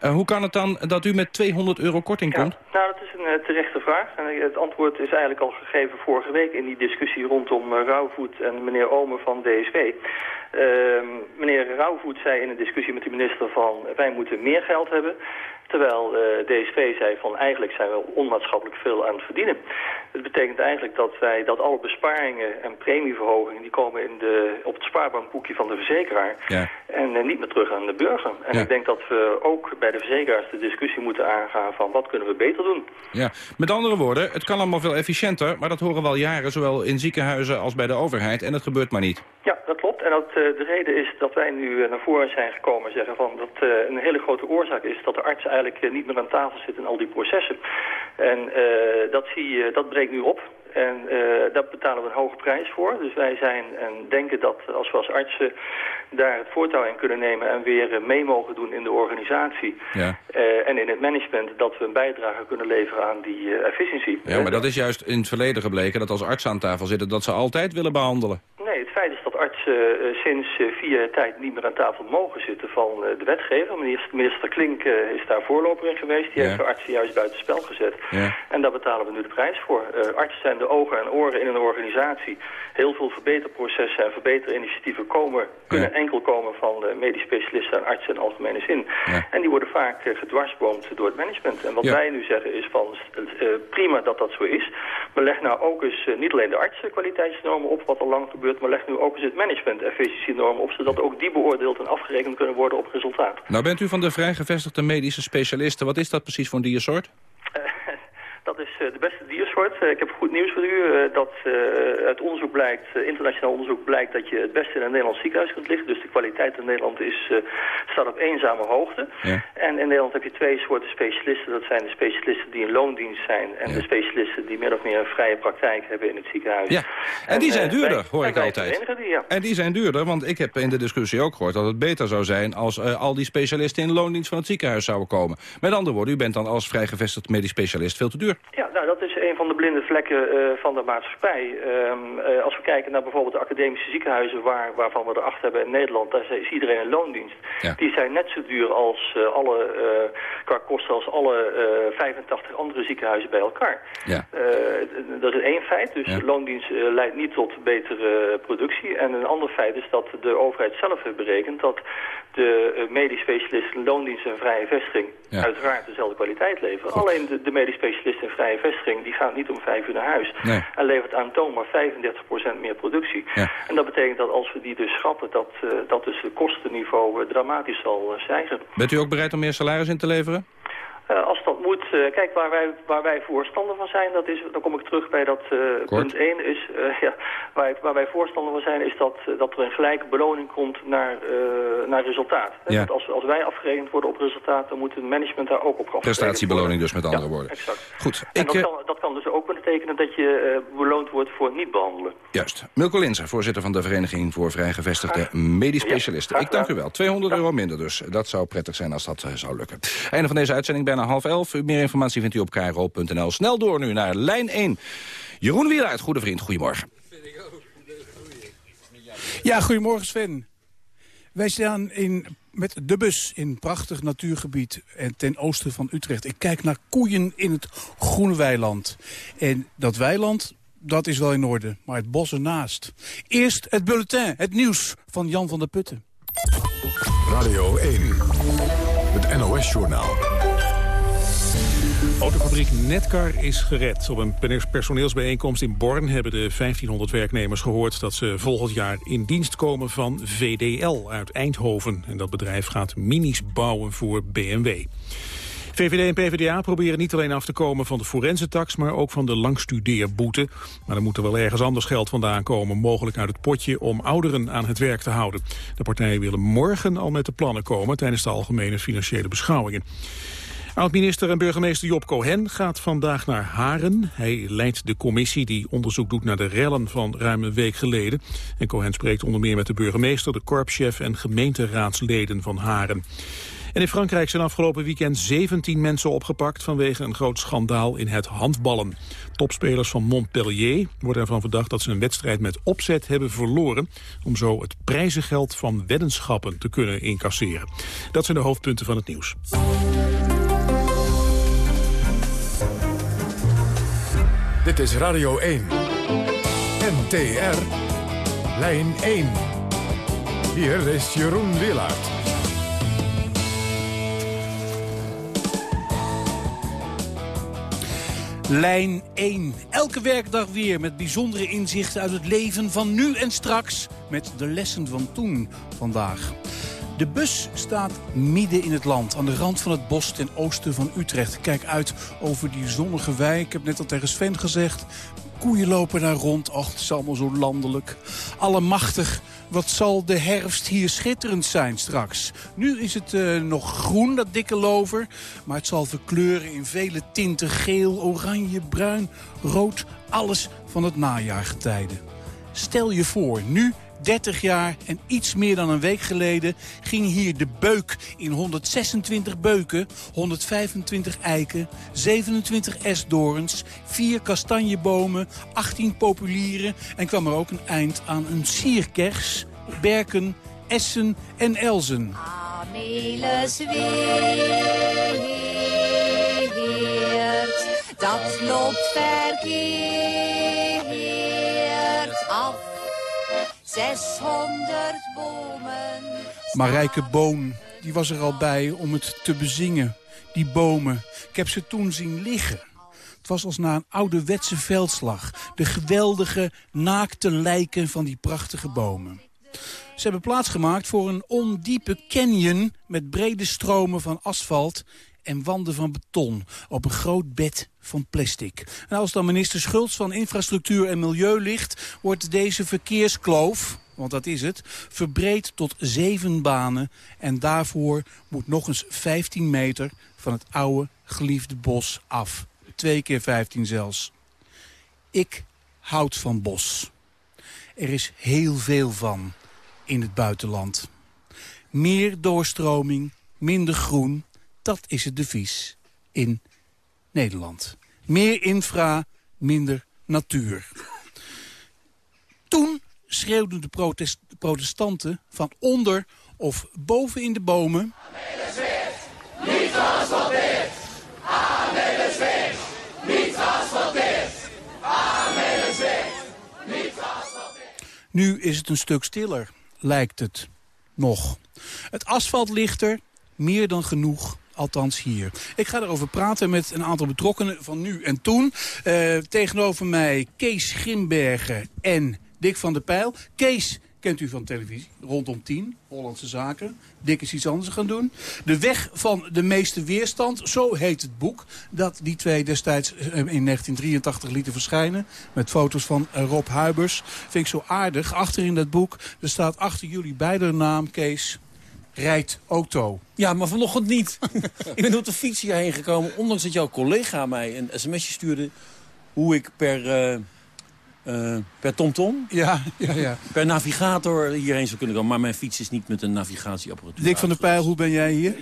Speaker 14: Hoe kan het dan dat u met 200 euro korting
Speaker 34: ja,
Speaker 14: komt?
Speaker 34: Nou, dat is een terechte vraag. En het antwoord is eigenlijk al gegeven vorige week in die discussie rondom Rauwvoet en meneer Omer van DSW. Ehm, meneer Rauwvoet zei in een discussie met de minister van wij moeten meer geld hebben. Terwijl uh, DSV zei van eigenlijk zijn we onmaatschappelijk veel aan het verdienen. Dat betekent eigenlijk dat wij dat alle besparingen en premieverhogingen die komen in de, op het spaarbankboekje van de verzekeraar.
Speaker 14: Ja.
Speaker 34: En uh, niet meer terug aan de burger. En
Speaker 14: Ja.
Speaker 34: ik denk dat we ook bij de verzekeraars de discussie moeten aangaan van wat kunnen we beter doen.
Speaker 14: Ja, met andere woorden, het kan allemaal veel efficiënter... maar dat horen we al jaren, zowel in ziekenhuizen als bij de overheid... en het gebeurt maar niet.
Speaker 34: Ja, dat klopt. En dat, uh, de reden is dat wij nu naar voren zijn gekomen en zeggen van dat een hele grote oorzaak is dat de arts eigenlijk uh, niet meer aan tafel zit in al die processen. En uh, dat, zie je, dat breekt nu op. En uh, daar betalen we een hoge prijs voor. Dus wij zijn en denken dat als we als artsen daar het voortouw in kunnen nemen en weer uh, mee mogen doen in de organisatie
Speaker 14: Ja.
Speaker 34: uh, en in het management, dat we een bijdrage kunnen leveren aan die efficiëntie.
Speaker 14: Ja, maar dat is juist in het verleden gebleken dat als artsen aan tafel zitten... dat ze altijd willen behandelen.
Speaker 34: Nee, het feit is dat artsen sinds vier jaar tijd niet meer aan tafel mogen zitten van de wetgever. Minister, minister Klink is daar voorloper in geweest. Die
Speaker 14: Ja.
Speaker 34: heeft de artsen juist buiten spel gezet.
Speaker 14: Ja.
Speaker 34: En daar betalen we nu de prijs voor. Artsen zijn de ogen en oren in een organisatie. Heel veel verbeterprocessen en verbeterinitiatieven komen, kunnen enkel komen van medisch specialisten en artsen in algemene zin.
Speaker 14: Ja.
Speaker 34: En die worden vaak uh, gedwarsboomd door het management. En wat
Speaker 14: Ja.
Speaker 34: wij nu zeggen is van uh, prima dat dat zo is. Maar leg nou ook eens niet alleen de artsenkwaliteitsnormen op, wat al lang gebeurt, maar leg nu ook eens het management efficiëntienormen op, zodat ook die beoordeeld en afgerekend kunnen worden op resultaat.
Speaker 14: Nou bent u van de vrijgevestigde medische specialisten. Wat is dat precies voor een diersoort?
Speaker 34: Is uh, de beste diersoort. Uh, ik heb goed nieuws voor u. Uh, dat uit onderzoek blijkt, internationaal onderzoek blijkt dat je het beste in een Nederlands ziekenhuis kunt liggen. Dus de kwaliteit in Nederland is, staat op eenzame hoogte.
Speaker 14: Ja.
Speaker 34: En in Nederland heb je twee soorten specialisten. Dat zijn de specialisten die in loondienst zijn en
Speaker 14: Ja.
Speaker 34: de specialisten die min of meer een vrije praktijk hebben in het ziekenhuis.
Speaker 14: Ja, en die zijn
Speaker 34: eh,
Speaker 14: duurder, hoor ik altijd.
Speaker 34: verenigen Die, ja.
Speaker 14: En die zijn duurder, want ik heb in de discussie ook gehoord... dat het beter zou zijn als eh, al die specialisten in loondienst van het ziekenhuis zouden komen. Met andere woorden, u bent dan als vrijgevestigd medisch specialist veel te duur.
Speaker 34: Ja, nou dat is een van de blinde vlekken uh, van de maatschappij. Um, uh, als we kijken naar bijvoorbeeld de academische ziekenhuizen waar, waarvan we er acht hebben in Nederland, daar is iedereen in loondienst.
Speaker 14: Ja.
Speaker 34: Die zijn net zo duur als uh, alle, qua kosten als alle 85 andere ziekenhuizen bij elkaar.
Speaker 14: Ja.
Speaker 34: dat is één feit, dus
Speaker 14: Ja.
Speaker 34: loondienst leidt niet tot betere productie. En een ander feit is dat de overheid zelf heeft berekend dat de medisch specialisten loondienst en vrije vestiging uiteraard dezelfde kwaliteit leveren. Alleen de, de medisch specialist in vrije vestiging die gaat niet om vijf uur naar huis.
Speaker 14: Nee.
Speaker 34: En levert aantoonbaar 35% meer productie.
Speaker 14: Ja.
Speaker 34: En dat betekent dat als we die dus schrappen, dat, uh, dat dus het kostenniveau uh, dramatisch zal uh, stijgen.
Speaker 14: Bent u ook bereid om meer salaris in te leveren?
Speaker 34: Uh, als dat moet, uh, kijk, waar wij, waar wij voorstander van zijn, dat is, dan kom ik terug bij dat uh, punt 1, is, ja, waar, waar wij voorstander van zijn, is dat, dat er een gelijke beloning komt naar, naar resultaat.
Speaker 14: Ja.
Speaker 34: Want als, als wij afgerekend worden op resultaat, dan moet het management daar ook op afgerekend
Speaker 14: Prestatiebeloning dus, met andere
Speaker 34: ja,
Speaker 14: woorden.
Speaker 34: exact.
Speaker 14: Goed,
Speaker 34: en
Speaker 14: ik,
Speaker 34: dat, kan, dat kan dus ook betekenen dat je beloond wordt voor niet behandelen.
Speaker 14: Juist. Milko Linzer, voorzitter van de Vereniging voor Vrijgevestigde Medisch Specialisten.
Speaker 34: Ja,
Speaker 14: ik dank u wel. 200 euro minder dus. Dat zou prettig zijn als dat zou lukken. Einde van deze uitzending bijna half elf. Meer informatie vindt u op kro.nl. Snel door nu naar lijn 1. Jeroen Wielaert, goede vriend, goedemorgen.
Speaker 35: Ja, goedemorgen Sven. Wij staan in, met de bus in een prachtig natuurgebied en ten oosten van Utrecht. Ik kijk naar koeien in het groene weiland. En dat weiland, dat is wel in orde, maar het bos ernaast. Eerst het bulletin, het nieuws van Jan van der Putten.
Speaker 1: Radio 1, het NOS-journaal.
Speaker 2: Autofabriek Netcar is gered. Op een personeelsbijeenkomst in Born hebben de 1500 werknemers gehoord... dat ze volgend jaar in dienst komen van VDL uit Eindhoven. En dat bedrijf gaat minis bouwen voor BMW. VVD en PvdA proberen niet alleen af te komen van de forensentax... maar ook van de langstudeerboete. Maar er moet er wel ergens anders geld vandaan komen... mogelijk uit het potje om ouderen aan het werk te houden. De partijen willen morgen al met de plannen komen... tijdens de algemene financiële beschouwingen. Oud-minister en burgemeester Job Cohen gaat vandaag naar Haren. Hij leidt de commissie die onderzoek doet naar de rellen van ruim een week geleden. En Cohen spreekt onder meer met de burgemeester, de korpschef en gemeenteraadsleden van Haren. En in Frankrijk zijn afgelopen weekend 17 mensen opgepakt... vanwege een groot schandaal in het handballen. Topspelers van Montpellier worden ervan verdacht... dat ze een wedstrijd met opzet hebben verloren... om zo het prijzengeld van weddenschappen te kunnen incasseren. Dat zijn de hoofdpunten van het nieuws.
Speaker 1: Dit is Radio 1. NTR. Lijn 1. Hier is Jeroen Willaert.
Speaker 35: Lijn 1. Elke werkdag weer met bijzondere inzichten uit het leven van nu en straks. Met de lessen van toen vandaag. De bus staat midden in het land, aan de rand van het bos ten oosten van Utrecht. Kijk uit over die zonnige wei. Ik heb net al tegen Sven gezegd, koeien lopen daar rond. Och, het is allemaal zo landelijk. Allemachtig, wat zal de herfst hier schitterend zijn straks. Nu is het uh, nog groen, dat dikke lover. Maar het zal verkleuren in vele tinten. Geel, oranje, bruin, rood. Alles van het najaargetijde. Stel je voor, nu 30 jaar en iets meer dan een week geleden ging hier de beuk in 126 beuken, 125 eiken, 27 esdoorns, 4 kastanjebomen, 18 populieren en kwam er ook een eind aan een sierkers, berken, essen en elzen.
Speaker 33: Weert, dat loopt verkeerd af. 600 bomen.
Speaker 35: Marijke Boon, die was er al bij om het te bezingen. Die bomen. Ik heb ze toen zien liggen. Het was als na een ouderwetse veldslag. De geweldige, naakte lijken van die prachtige bomen. Ze hebben plaatsgemaakt voor een ondiepe canyon... met brede stromen van asfalt en wanden van beton op een groot bed van plastic. En als dan minister Schultz van Infrastructuur en Milieu ligt... wordt deze verkeerskloof, want dat is het, verbreed tot zeven banen. En daarvoor moet nog eens 15 meter van het oude geliefde bos af. Twee keer 15 zelfs. Ik houd van bos. Er is heel veel van in het buitenland. Meer doorstroming, minder groen, dat is het devies in Nederland. Meer infra, minder natuur. Toen schreeuwden de protest protestanten van onder of boven in de bomen...
Speaker 33: Niet geasfalteerd! Amelisweert! Niet geasfalteerd! Amelisweert! Niet geasfalteerd!
Speaker 35: Nu is het een stuk stiller, lijkt het. Nog. Het asfalt ligt er, meer dan genoeg. Althans hier. Ik ga erover praten met een aantal betrokkenen van nu en toen. Uh, tegenover mij Kees Grimbergen en Dick van der Pijl. Kees kent u van televisie, rondom 10, Hollandse Zaken. Dick is iets anders gaan doen. De weg van de meeste weerstand, zo heet het boek... dat die twee destijds in 1983 lieten verschijnen... met foto's van Rob Huibers. Vind ik zo aardig. Achter in dat boek, er staat achter jullie beide naam, Kees rijdt auto.
Speaker 36: Ja, maar vanochtend niet. ik ben op de fiets hierheen gekomen, ondanks dat jouw collega mij een sms'je stuurde... hoe ik per, uh, uh, per TomTom,
Speaker 35: ja, ja, ja.
Speaker 36: per navigator hierheen zou kunnen komen. Maar mijn fiets is niet met een navigatieapparatuur.
Speaker 35: Dick van der Pijl, hoe ben jij hier?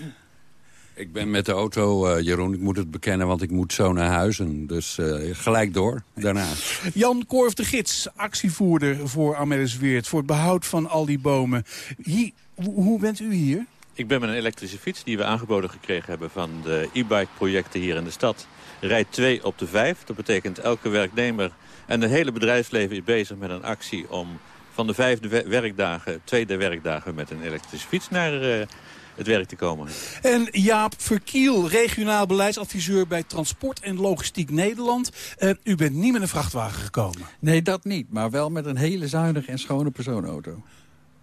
Speaker 37: Ik ben met de auto, uh, Jeroen, ik moet het bekennen, want ik moet zo naar huizen. Dus uh, gelijk door, daarna.
Speaker 35: Jan Korf de Gids, actievoerder voor Amelis Weert... voor het behoud van al die bomen. Hier, hoe bent u hier?
Speaker 38: Ik ben met een elektrische fiets die we aangeboden gekregen hebben... van de e-bike projecten hier in de stad. rijdt 2 op de 5. Dat betekent elke werknemer en het hele bedrijfsleven is bezig met een actie om van de vijfde we- werkdagen, tweede werkdagen met een elektrische fiets naar eh, het werk te komen.
Speaker 35: En Jaap Verkiel, regionaal beleidsadviseur bij Transport en Logistiek Nederland. Eh, u bent niet met een vrachtwagen gekomen.
Speaker 39: Nee, dat niet. Maar wel met een hele zuinige en schone personenauto.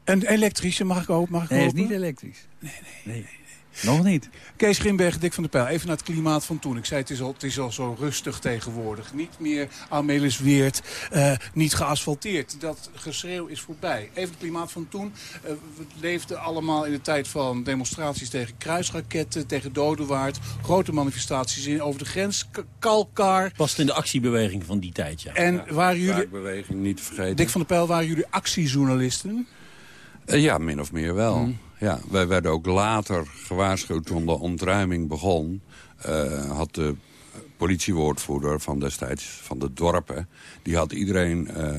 Speaker 35: Een elektrische, mag ik ook? Mag ik
Speaker 39: Nee, hij is niet elektrisch. Nee, nee. nee. Nog niet.
Speaker 35: Kees Grimberg, Dick van der Pijl, even naar het klimaat van toen. Ik zei, het is al, het is al zo rustig tegenwoordig. Niet meer Amelisweert, eh niet geasfalteerd. Dat geschreeuw is voorbij. Even het klimaat van toen. Eh, we leefden allemaal in de tijd van demonstraties tegen kruisraketten, tegen dodenwaard. Grote manifestaties in, over de grens, Kalkar.
Speaker 36: Past in de actiebeweging van die tijd, ja.
Speaker 35: En waren jullie,
Speaker 37: niet te vergeten.
Speaker 35: Dick van der Pijl, waren jullie actiejournalisten?
Speaker 37: Eh, ja, min of meer wel. Ja, wij werden ook later gewaarschuwd toen de ontruiming begon. eh, had de politiewoordvoerder van destijds, van de dorpen... die had iedereen eh,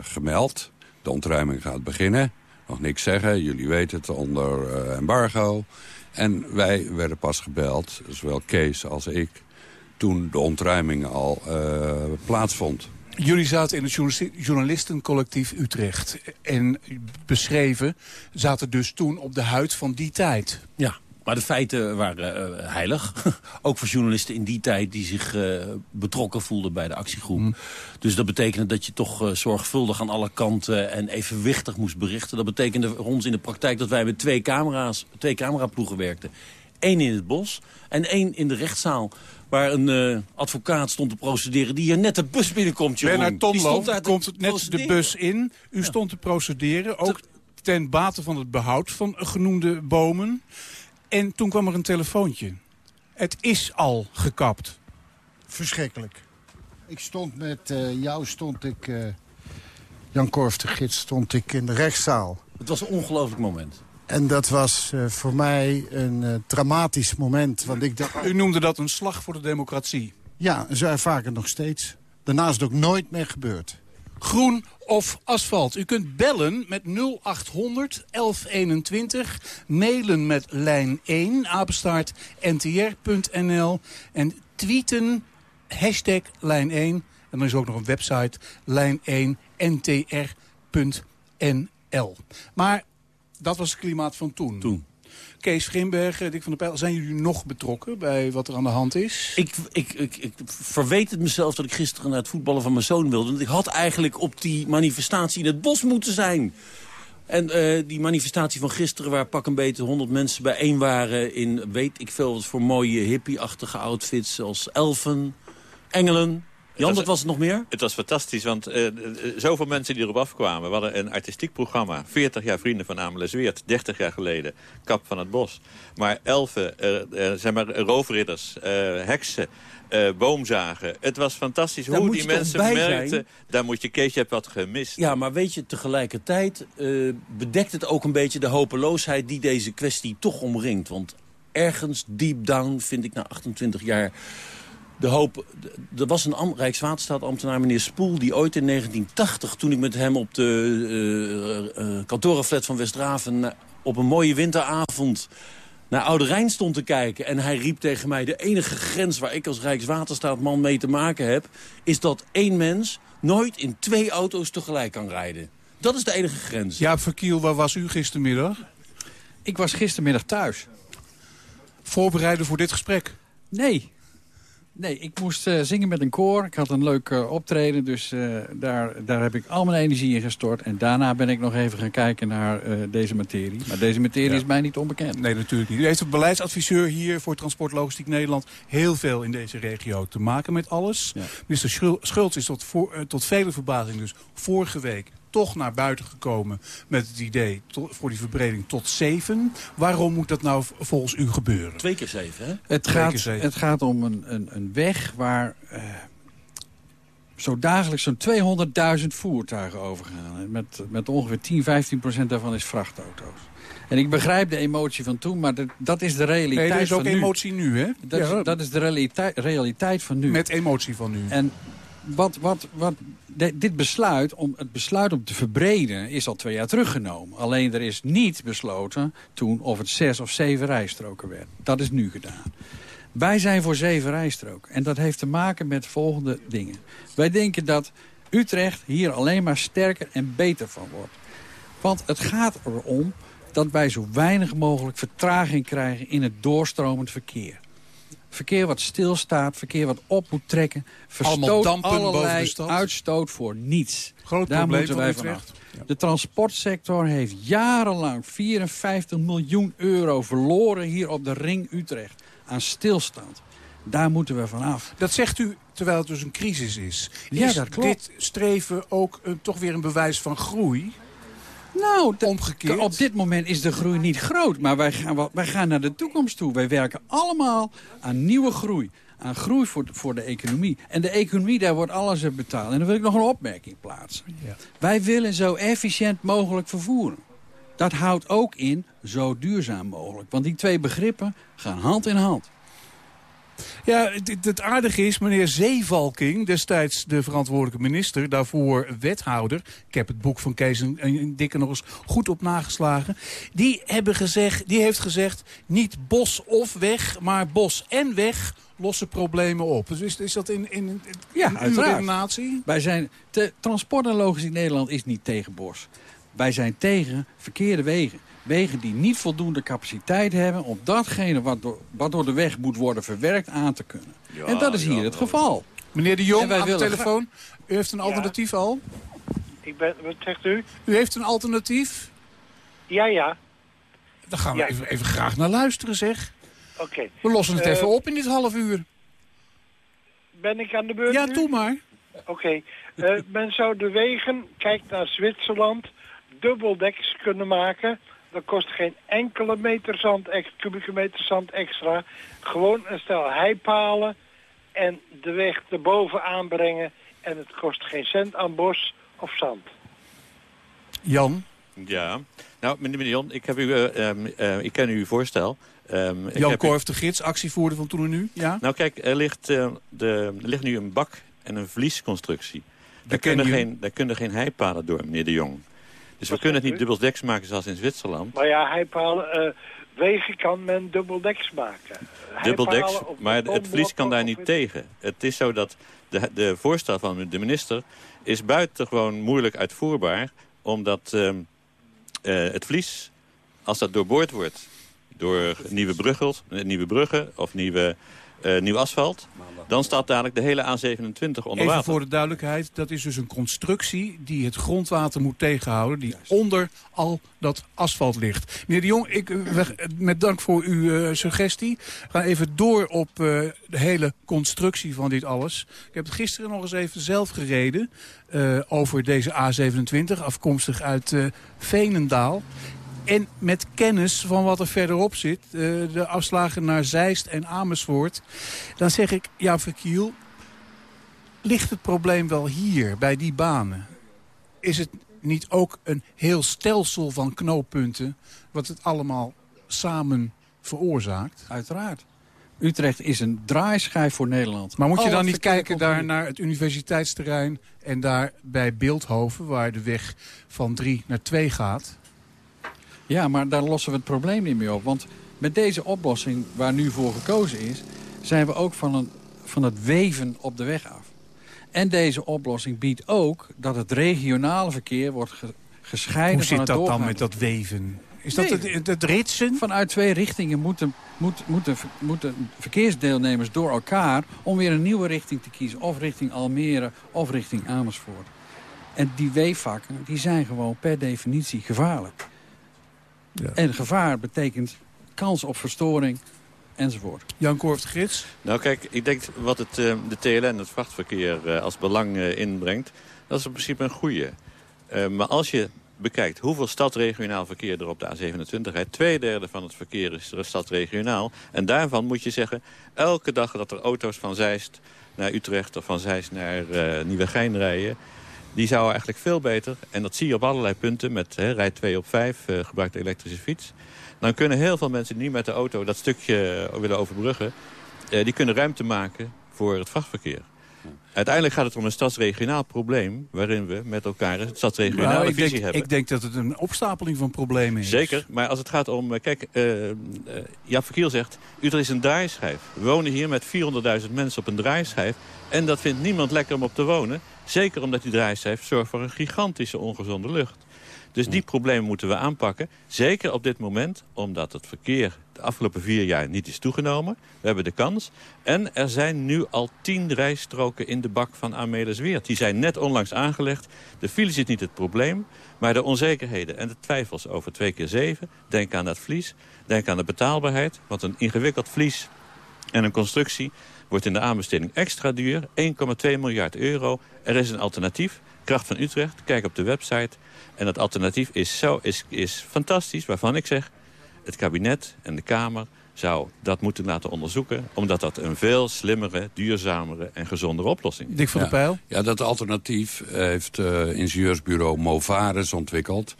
Speaker 37: gemeld. De ontruiming gaat beginnen. Nog niks zeggen, jullie weten het, onder embargo. En wij werden pas gebeld, zowel Kees als ik... toen de ontruiming al plaatsvond.
Speaker 35: Jullie zaten in het journalistencollectief Utrecht. En beschreven zaten dus toen op de huid van die tijd.
Speaker 36: Ja, maar de feiten waren eh, heilig. Ook voor journalisten in die tijd die zich eh, betrokken voelden bij de actiegroep. Dus dat betekende dat je toch eh, zorgvuldig aan alle kanten en evenwichtig moest berichten. Dat betekende voor ons in de praktijk dat wij met twee camera's, twee cameraploegen werkten. Eén in het bos en één in de rechtszaal. Waar een eh, advocaat stond te procederen die hier net de bus binnenkomt. Jeroen.
Speaker 35: Bernard
Speaker 36: te
Speaker 35: komt net de bus in. U stond te procederen, ook ten bate van het behoud van genoemde bomen. En toen kwam er een telefoontje. Het is al gekapt.
Speaker 40: Verschrikkelijk. Ik stond met eh, jou, stond ik, eh, Jan Korf de gids, stond ik in de rechtszaal.
Speaker 36: Het was een ongelooflijk moment.
Speaker 40: En dat was eh, voor mij een eh, dramatisch moment. Want ik dacht,
Speaker 35: U noemde dat een slag voor de democratie.
Speaker 40: ja, zo ervaar ik het nog steeds. Daarna is het ook nooit meer gebeurd.
Speaker 35: Groen of asfalt. U kunt bellen met 0800 1121. Mailen met lijn 1, apenstaart ntr.nl. En tweeten hashtag lijn 1. En er is ook nog een website lijn 1 ntr.nl. Maar dat was het klimaat van toen.
Speaker 36: Toen.
Speaker 35: Kees Grimberg, Dick van der Pijl, zijn jullie nog betrokken bij wat er aan de hand is?
Speaker 36: Ik, ik, ik, ik verweet het mezelf dat ik gisteren naar het voetballen van mijn zoon wilde. Want ik had eigenlijk op die manifestatie in het bos moeten zijn. En eh, die manifestatie van gisteren waar pak een beetje 100 mensen bijeen waren... in weet ik veel wat voor mooie hippie-achtige outfits als elfen, engelen... Jan, dat was het nog meer?
Speaker 38: Het was fantastisch, want eh, zoveel mensen die erop afkwamen. We hadden een artistiek programma. 40 jaar Vrienden van Amelis Weert. 30 jaar geleden. Kap van het Bos. Maar elfen, eh, zeg maar, roofridders, heksen, boomzagen. Het was fantastisch
Speaker 36: Daar
Speaker 38: hoe die mensen merkten.
Speaker 36: zijn?
Speaker 38: Daar moet je, Kees, je hebt wat gemist.
Speaker 36: Ja, maar weet je, tegelijkertijd bedekt het ook een beetje de hopeloosheid die deze kwestie toch omringt. Want ergens deep down vind ik na 28 jaar de hoop... Er was een am- Rijkswaterstaat-ambtenaar, meneer Spoel, die ooit in 1980... toen ik met hem op de eh, eh, kantorenflat van Westraven... op een mooie winteravond naar Oude Rijn stond te kijken. En hij riep tegen mij, de enige grens waar ik als Rijkswaterstaatman mee te maken heb... is dat één mens nooit in twee auto's tegelijk kan rijden. Dat is de enige grens.
Speaker 35: Jaap Verkiel, waar was u gistermiddag?
Speaker 39: Ik was gistermiddag thuis.
Speaker 35: Voorbereiden voor dit gesprek?
Speaker 39: Nee. Nee, ik moest eh, zingen met een koor. Ik had een leuk eh, optreden, dus eh, daar, daar heb ik al mijn energie in gestort. En daarna ben ik nog even gaan kijken naar deze materie. Maar deze materie
Speaker 35: Ja.
Speaker 39: is mij niet onbekend.
Speaker 35: Nee, natuurlijk niet. U heeft als beleidsadviseur hier voor Transport Logistiek Nederland... heel veel in deze regio te maken met alles. Minister Schul- Schultz is tot, voor, tot vele verbazing dus vorige week toch naar buiten gekomen met het idee to- voor die verbreding tot zeven. Waarom moet dat nou volgens u gebeuren?
Speaker 36: Twee keer zeven, hè?
Speaker 39: Het gaat,
Speaker 35: zeven.
Speaker 39: het gaat om een, een, een weg waar eh, zo dagelijks zo'n 200.000 voertuigen overgaan. Met, met ongeveer 10, 15 procent daarvan is vrachtauto's. En ik begrijp de emotie van toen, maar dat, dat is de realiteit
Speaker 35: Nee, er is ook
Speaker 39: van nu.
Speaker 35: emotie nu, hè?
Speaker 39: Dat,
Speaker 35: Ja.
Speaker 39: is, dat is de realiteit, realiteit van nu.
Speaker 35: Met emotie van nu.
Speaker 39: En wat, wat, wat, dit besluit, om, het besluit om te verbreden is al twee jaar teruggenomen. Alleen er is niet besloten toen of het zes of zeven rijstroken werd. Dat is nu gedaan. Wij zijn voor zeven rijstroken. En dat heeft te maken met volgende dingen. Wij denken dat Utrecht hier alleen maar sterker en beter van wordt. Want het gaat erom dat wij zo weinig mogelijk vertraging krijgen in het doorstromend verkeer. Verkeer wat stilstaat, verkeer wat op moet trekken...
Speaker 35: Allemaal
Speaker 39: verstoot
Speaker 35: dampen boven
Speaker 39: allerlei
Speaker 35: de stad.
Speaker 39: uitstoot voor niets.
Speaker 35: Groot
Speaker 39: Daar
Speaker 35: probleem
Speaker 39: moeten wij
Speaker 35: van
Speaker 39: vanaf. De transportsector heeft jarenlang 54 miljoen euro verloren... hier op de ring Utrecht aan stilstand. Daar moeten we vanaf.
Speaker 35: Dat zegt u terwijl het dus een crisis is.
Speaker 39: Ja,
Speaker 35: is
Speaker 39: dat klopt.
Speaker 35: dit streven ook een, toch weer een bewijs van groei?
Speaker 39: Nou,
Speaker 35: omgekeerd.
Speaker 39: Op dit moment is de groei niet groot, maar wij gaan, wij gaan naar de toekomst toe. Wij werken allemaal aan nieuwe groei. Aan groei voor, voor de economie. En de economie, daar wordt alles op betaald. En dan wil ik nog een opmerking plaatsen. Wij willen zo efficiënt mogelijk vervoeren. Dat houdt ook in zo duurzaam mogelijk. Want die twee begrippen gaan hand in hand.
Speaker 35: Ja, het, het- aardige is, meneer Zeevalking, destijds de verantwoordelijke minister, daarvoor wethouder. Ik heb het boek van Kees en, en Dikke nog eens goed op nageslagen. Die, hebben gezegd, die heeft gezegd, niet bos of weg, maar bos en weg lossen problemen op. Dus is, is dat in, in, in,
Speaker 39: Ja,
Speaker 35: in
Speaker 39: uiteraard. Wij zijn te, transport en logistiek Nederland is niet tegen bos. Wij zijn tegen verkeerde wegen. Wegen die niet voldoende capaciteit hebben om datgene wat door, wat door de weg moet worden verwerkt aan te kunnen. en dat is hier het geval.
Speaker 35: Meneer de Jong aan de telefoon, u heeft een alternatief al?
Speaker 41: Ik ben, wat zegt u?
Speaker 35: U heeft een alternatief?
Speaker 41: Ja, ja.
Speaker 35: Daar gaan we
Speaker 41: Ja.
Speaker 35: even, even graag naar luisteren, zeg.
Speaker 41: Oké.
Speaker 35: We lossen het
Speaker 41: Eh,
Speaker 35: even op in dit half uur.
Speaker 41: Ben ik aan de beurt
Speaker 35: Ja,
Speaker 41: nu?
Speaker 35: doe maar.
Speaker 41: Oké. Eh, men zou de wegen, kijk naar Zwitserland, dubbeldeks kunnen maken. Dat kost geen enkele meter zand, kubieke meter zand extra. Gewoon een stel heipalen en de weg erboven aanbrengen. En het kost geen cent aan bos of zand.
Speaker 35: Jan?
Speaker 38: Ja. Nou, meneer meneer Jon, ik, heb u, eh, ehm, eh, ik ken uw voorstel. Ehm, ik
Speaker 35: Jan
Speaker 38: heb u-
Speaker 35: Korf, de gids, actievoerder van toen en nu. Ja?
Speaker 38: Nou kijk, er ligt, eh, de, er ligt nu een bak en een vliesconstructie. Daar kunnen, geen, daar kunnen geen heipalen door, meneer de Jong. Dus we kunnen het niet dubbelsdeks maken zoals in Zwitserland.
Speaker 41: Maar ja, heipalen, eh, wegen kan men dubbeldeks maken.
Speaker 38: Dubbeldeks, maar het vlies kan daar niet tegen. Het is zo dat de, de voorstel van de minister is buitengewoon moeilijk uitvoerbaar. Omdat ehm, eh, het vlies, als dat doorboord wordt door nieuwe, bruggels, eh, nieuwe bruggen of nieuwe, eh, nieuw asfalt... dan staat dadelijk de hele A27 onder
Speaker 35: Even
Speaker 38: water.
Speaker 35: voor de duidelijkheid, dat is dus een constructie die het grondwater moet tegenhouden. Die onder al dat asfalt ligt. Meneer de Jong, ik, eh, we- met dank voor uw eh, suggestie. We gaan even door op eh, de hele constructie van dit alles. Ik heb het gisteren nog eens even zelf gereden eh, over deze A27, afkomstig uit eh, Veenendaal. En met kennis van wat er verderop zit, eh, de afslagen naar Zeist en Amersfoort... dan zeg ik, ja, Verkiel, ligt het probleem wel hier, bij die banen? Is het niet ook een heel stelsel van knooppunten... wat het allemaal samen veroorzaakt?
Speaker 39: Uiteraard. Utrecht is een draaischijf voor Nederland.
Speaker 35: Maar moet je
Speaker 39: Al
Speaker 35: dan niet kijken daar naar het universiteitsterrein... en daar bij Beeldhoven, waar de weg van 3 naar 2 gaat?
Speaker 39: Ja, maar daar lossen we het probleem niet meer op. Want met deze oplossing waar nu voor gekozen is... zijn we ook van, een, van het weven op de weg af. En deze oplossing biedt ook dat het regionale verkeer wordt ge- gescheiden
Speaker 35: Hoe
Speaker 39: van
Speaker 35: zit
Speaker 39: het
Speaker 35: dat dan met dat weven? Is dat
Speaker 39: Nee.
Speaker 35: het, het, het ritsen?
Speaker 39: Vanuit twee richtingen moeten, moet, moeten, moeten verkeersdeelnemers door elkaar... om weer een nieuwe richting te kiezen. Of richting Almere of richting Amersfoort. En die weefvakken die zijn gewoon per definitie gevaarlijk. En gevaar betekent kans op verstoring enzovoort.
Speaker 35: Jan Korf de Gids?
Speaker 38: Nou kijk, ik denk wat het, eh, de TLN, het vrachtverkeer, eh, als belang eh, inbrengt... dat is in principe een goede. Eh, maar als je bekijkt hoeveel stadregionaal verkeer er op de A27 rijdt... twee derde van het verkeer is er stadregionaal. En daarvan moet je zeggen, elke dag dat er auto's van Zeist naar Utrecht... of van Zeist naar eh Nieuwegein rijden... die zouden eigenlijk veel beter, en dat zie je op allerlei punten... met hè, rij 2 op 5, eh gebruik de elektrische fiets... dan kunnen heel veel mensen die niet met de auto dat stukje willen overbruggen... eh, die kunnen ruimte maken voor het vrachtverkeer. Uiteindelijk gaat het om een stadsregionaal probleem... waarin we met elkaar een stadsregionale
Speaker 35: Nou,
Speaker 38: visie
Speaker 35: denk,
Speaker 38: hebben.
Speaker 35: ik denk dat het een opstapeling van problemen is.
Speaker 38: Zeker, maar als het gaat om... eh, Kijk, eh eh, Jaap Verkiel zegt, Utrecht is een draaischijf. We wonen hier met 400.000 mensen op een draaischijf. En dat vindt niemand lekker om op te wonen. Zeker omdat die draaischijf zorgt voor een gigantische ongezonde lucht. Dus die problemen moeten we aanpakken. Zeker op dit moment, omdat het verkeer de afgelopen vier jaar niet is toegenomen. We hebben de kans. En er zijn nu al tien rijstroken in de bak van Amelisweert. Die zijn net onlangs aangelegd. De files is niet het probleem, maar de onzekerheden en de twijfels over twee keer zeven. Denk aan dat vlies, denk aan de betaalbaarheid. Want een ingewikkeld vlies en een constructie wordt in de aanbesteding extra duur. 1,2 miljard euro. Er is een alternatief. Kracht van Utrecht, kijk op de website. En dat alternatief is, zo, is, is fantastisch, waarvan ik zeg... het kabinet en de Kamer zou dat moeten laten onderzoeken... omdat dat een veel slimmere, duurzamere en gezondere oplossing is.
Speaker 35: Dick van
Speaker 37: ja.
Speaker 35: der Pijl?
Speaker 37: Ja, dat alternatief heeft eh, ingenieursbureau Movares ontwikkeld.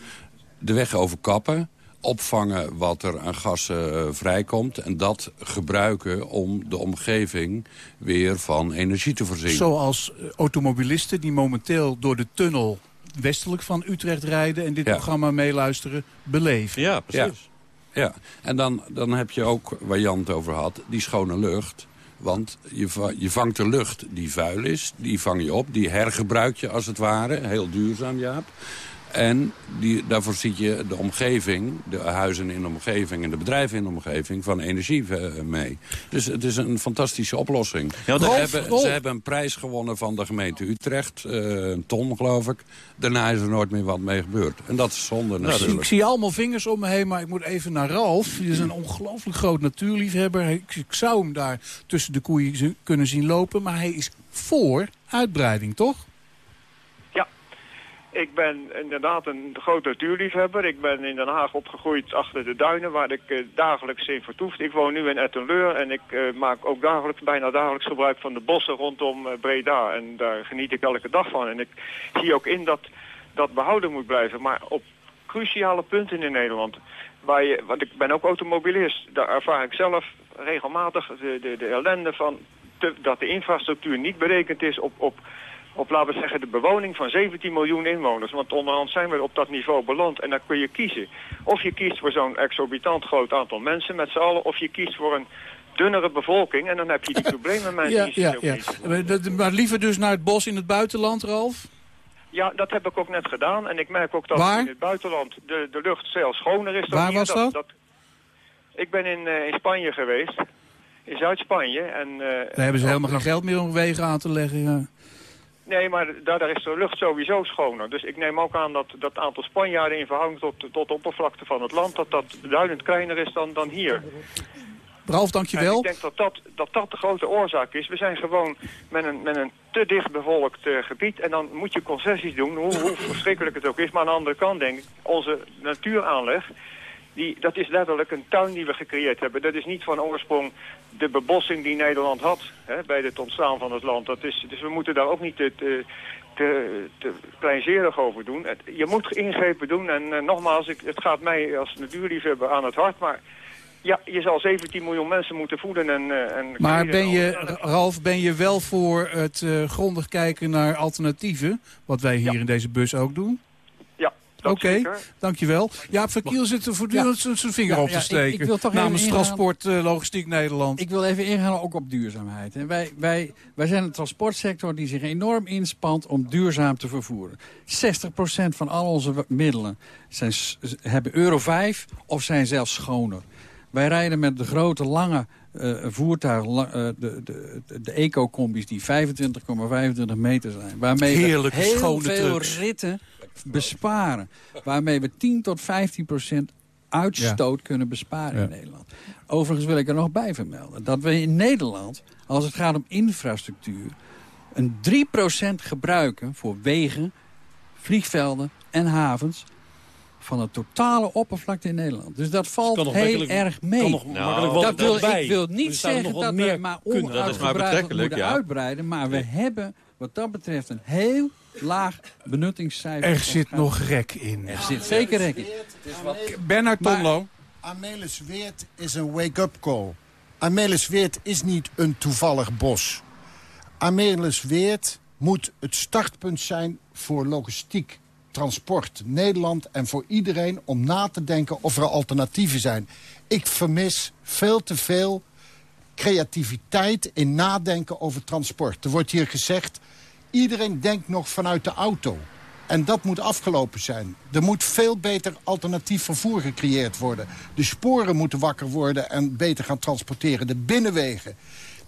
Speaker 37: De weg overkappen, opvangen wat er aan gassen eh, vrijkomt... en dat gebruiken om de omgeving weer van energie te voorzien.
Speaker 35: Zoals eh, automobilisten die momenteel door de tunnel westelijk van Utrecht rijden... en dit
Speaker 37: Ja.
Speaker 35: programma meeluisteren, beleven.
Speaker 38: Ja, precies.
Speaker 37: Ja, en dan, dan heb je ook, waar Jan het over had, die schone lucht. Want je, je vangt de lucht die vuil is, die vang je op. Die hergebruik je als het ware, heel duurzaam Jaap. En die, daarvoor ziet je de omgeving, de huizen in de omgeving... en de bedrijven in de omgeving van energie eh, mee. Dus het is een fantastische oplossing.
Speaker 38: Ja, Rolf,
Speaker 37: hebben,
Speaker 35: Rolf.
Speaker 37: ze hebben een prijs gewonnen van de gemeente Utrecht. eh, een ton, geloof ik. Daarna is er nooit meer wat mee gebeurd. En dat is zonde
Speaker 35: Ik
Speaker 37: natuurlijk.
Speaker 35: zie allemaal vingers om me heen, maar ik moet even naar Ralf. Die is een ongelooflijk groot natuurliefhebber. Ik, ik zou hem daar tussen de koeien kunnen zien lopen. Maar hij is voor uitbreiding, toch?
Speaker 42: Ik ben inderdaad een groot natuurliefhebber. Ik ben in Den Haag opgegroeid achter de duinen waar ik eh, dagelijks in vertoef. Ik woon nu in Ettenleur en ik eh, maak ook dagelijks, bijna dagelijks gebruik van de bossen rondom eh, Breda. En daar geniet ik elke dag van. En ik zie ook in dat dat behouden moet blijven. Maar op cruciale punten in Nederland, waar je, want ik ben ook automobilist, daar ervaar ik zelf regelmatig de, de, de ellende van dat de infrastructuur niet berekend is op, op op, laten we zeggen, de bewoning van 17 miljoen inwoners. Want onderhand zijn we op dat niveau beland. En dan kun je kiezen. Of je kiest voor zo'n exorbitant groot aantal mensen met z'n allen... of je kiest voor een dunnere bevolking. En dan heb je die problemen met
Speaker 35: Ja,
Speaker 42: die
Speaker 35: ja, ja. Maar dat- liever dus naar het bos in het buitenland, Ralf?
Speaker 42: Ja, dat heb ik ook net gedaan. En ik merk ook dat
Speaker 35: Waar?
Speaker 42: in het buitenland de, de lucht veel schoner is dan
Speaker 35: Waar
Speaker 42: hier.
Speaker 35: was dat?
Speaker 42: Ik ben in, eh, in Spanje geweest. In Zuid-Spanje. En, eh,
Speaker 35: Daar hebben ze helemaal geen geld meer om wegen aan te leggen. ja.
Speaker 42: Nee, maar daar, daar is de lucht sowieso schoner. Dus ik neem ook aan dat dat aantal Spanjaarden in verhouding tot, tot de oppervlakte van het land... dat dat duidend kleiner is dan, dan hier.
Speaker 35: Ralf,
Speaker 42: En
Speaker 35: dankjewel.
Speaker 42: ik denk dat dat, dat dat de grote oorzaak is. We zijn gewoon met een, met een te dicht bevolkt eh, gebied. En dan moet je concessies doen, hoe, hoe verschrikkelijk het ook is. Maar aan de andere kant denk ik, onze natuuraanleg... Die, dat is letterlijk een tuin die we gecreëerd hebben. Dat is niet van oorsprong de bebossing die Nederland had hè, bij het ontstaan van het land. Dat is, dus we moeten daar ook niet te, te, te, te kleinzerig over doen. Je moet ingrepen doen. En eh, nogmaals, ik, het gaat mij als natuurliefhebber aan het hart. Maar ja, je zal 17 miljoen mensen moeten voeden. En, eh, en
Speaker 35: Maar ben je. Ralf, ben je wel voor het eh, grondig kijken naar alternatieven? Wat wij hier in deze bus ook doen?
Speaker 42: Ja,
Speaker 35: Oké, dankjewel. Jaap Verkiel zit er voortdurend zijn zijn vinger
Speaker 39: Ja,
Speaker 35: op te
Speaker 39: ja, ik-
Speaker 35: steken.
Speaker 39: ik wil toch
Speaker 35: namens
Speaker 39: ingaan-
Speaker 35: Transport eh, Logistiek Nederland.
Speaker 39: Ik wil even ingaan ook op duurzaamheid. En wij, wij, wij zijn een transportsector die zich enorm inspant om duurzaam te vervoeren. 60% van al onze middelen zijn, hebben euro 5 of zijn zelfs schoner. Wij rijden met de grote, lange eh, voertuigen, la- eh, de, de, de, eco-combis die 25,25 meter zijn. Waarmee
Speaker 35: Heerlijke,
Speaker 39: we heel
Speaker 35: schone
Speaker 39: veel
Speaker 35: trucks.
Speaker 39: ritten besparen. Waarmee we 10 tot 15 procent uitstoot kunnen besparen in. Nederland. Overigens wil ik er nog bij vermelden dat we in Nederland, als het gaat om infrastructuur, een 3% gebruiken voor wegen, vliegvelden en havens van de totale oppervlakte in Nederland. Dus dat valt
Speaker 36: kan nog
Speaker 39: heel erg mee.
Speaker 36: kan nog makkelijk wat
Speaker 39: dat wil,
Speaker 36: bij.
Speaker 39: ik wil niet zeggen dat we
Speaker 36: meer
Speaker 39: maar onuitgebreid
Speaker 38: betrekkelijk,
Speaker 39: moeten
Speaker 38: ja.
Speaker 39: uitbreiden. Maar we hebben wat dat betreft een heel laag benuttingscijfer.
Speaker 35: Er zit
Speaker 39: gaat-
Speaker 35: nog rek in.
Speaker 39: Er zit zeker rek in.
Speaker 35: Bernard
Speaker 40: Maar-
Speaker 35: Tonlo.
Speaker 40: Amelisweert is een wake-up call. Amelisweert is niet een toevallig bos. Amelisweert moet het startpunt zijn voor logistiek transport Nederland en voor iedereen om na te denken of er alternatieven zijn. Ik vermis veel te veel creativiteit in nadenken over transport. Er wordt hier gezegd, iedereen denkt nog vanuit de auto. En dat moet afgelopen zijn. Er moet veel beter alternatief vervoer gecreëerd worden. De sporen moeten wakker worden en beter gaan transporteren. De binnenwegen.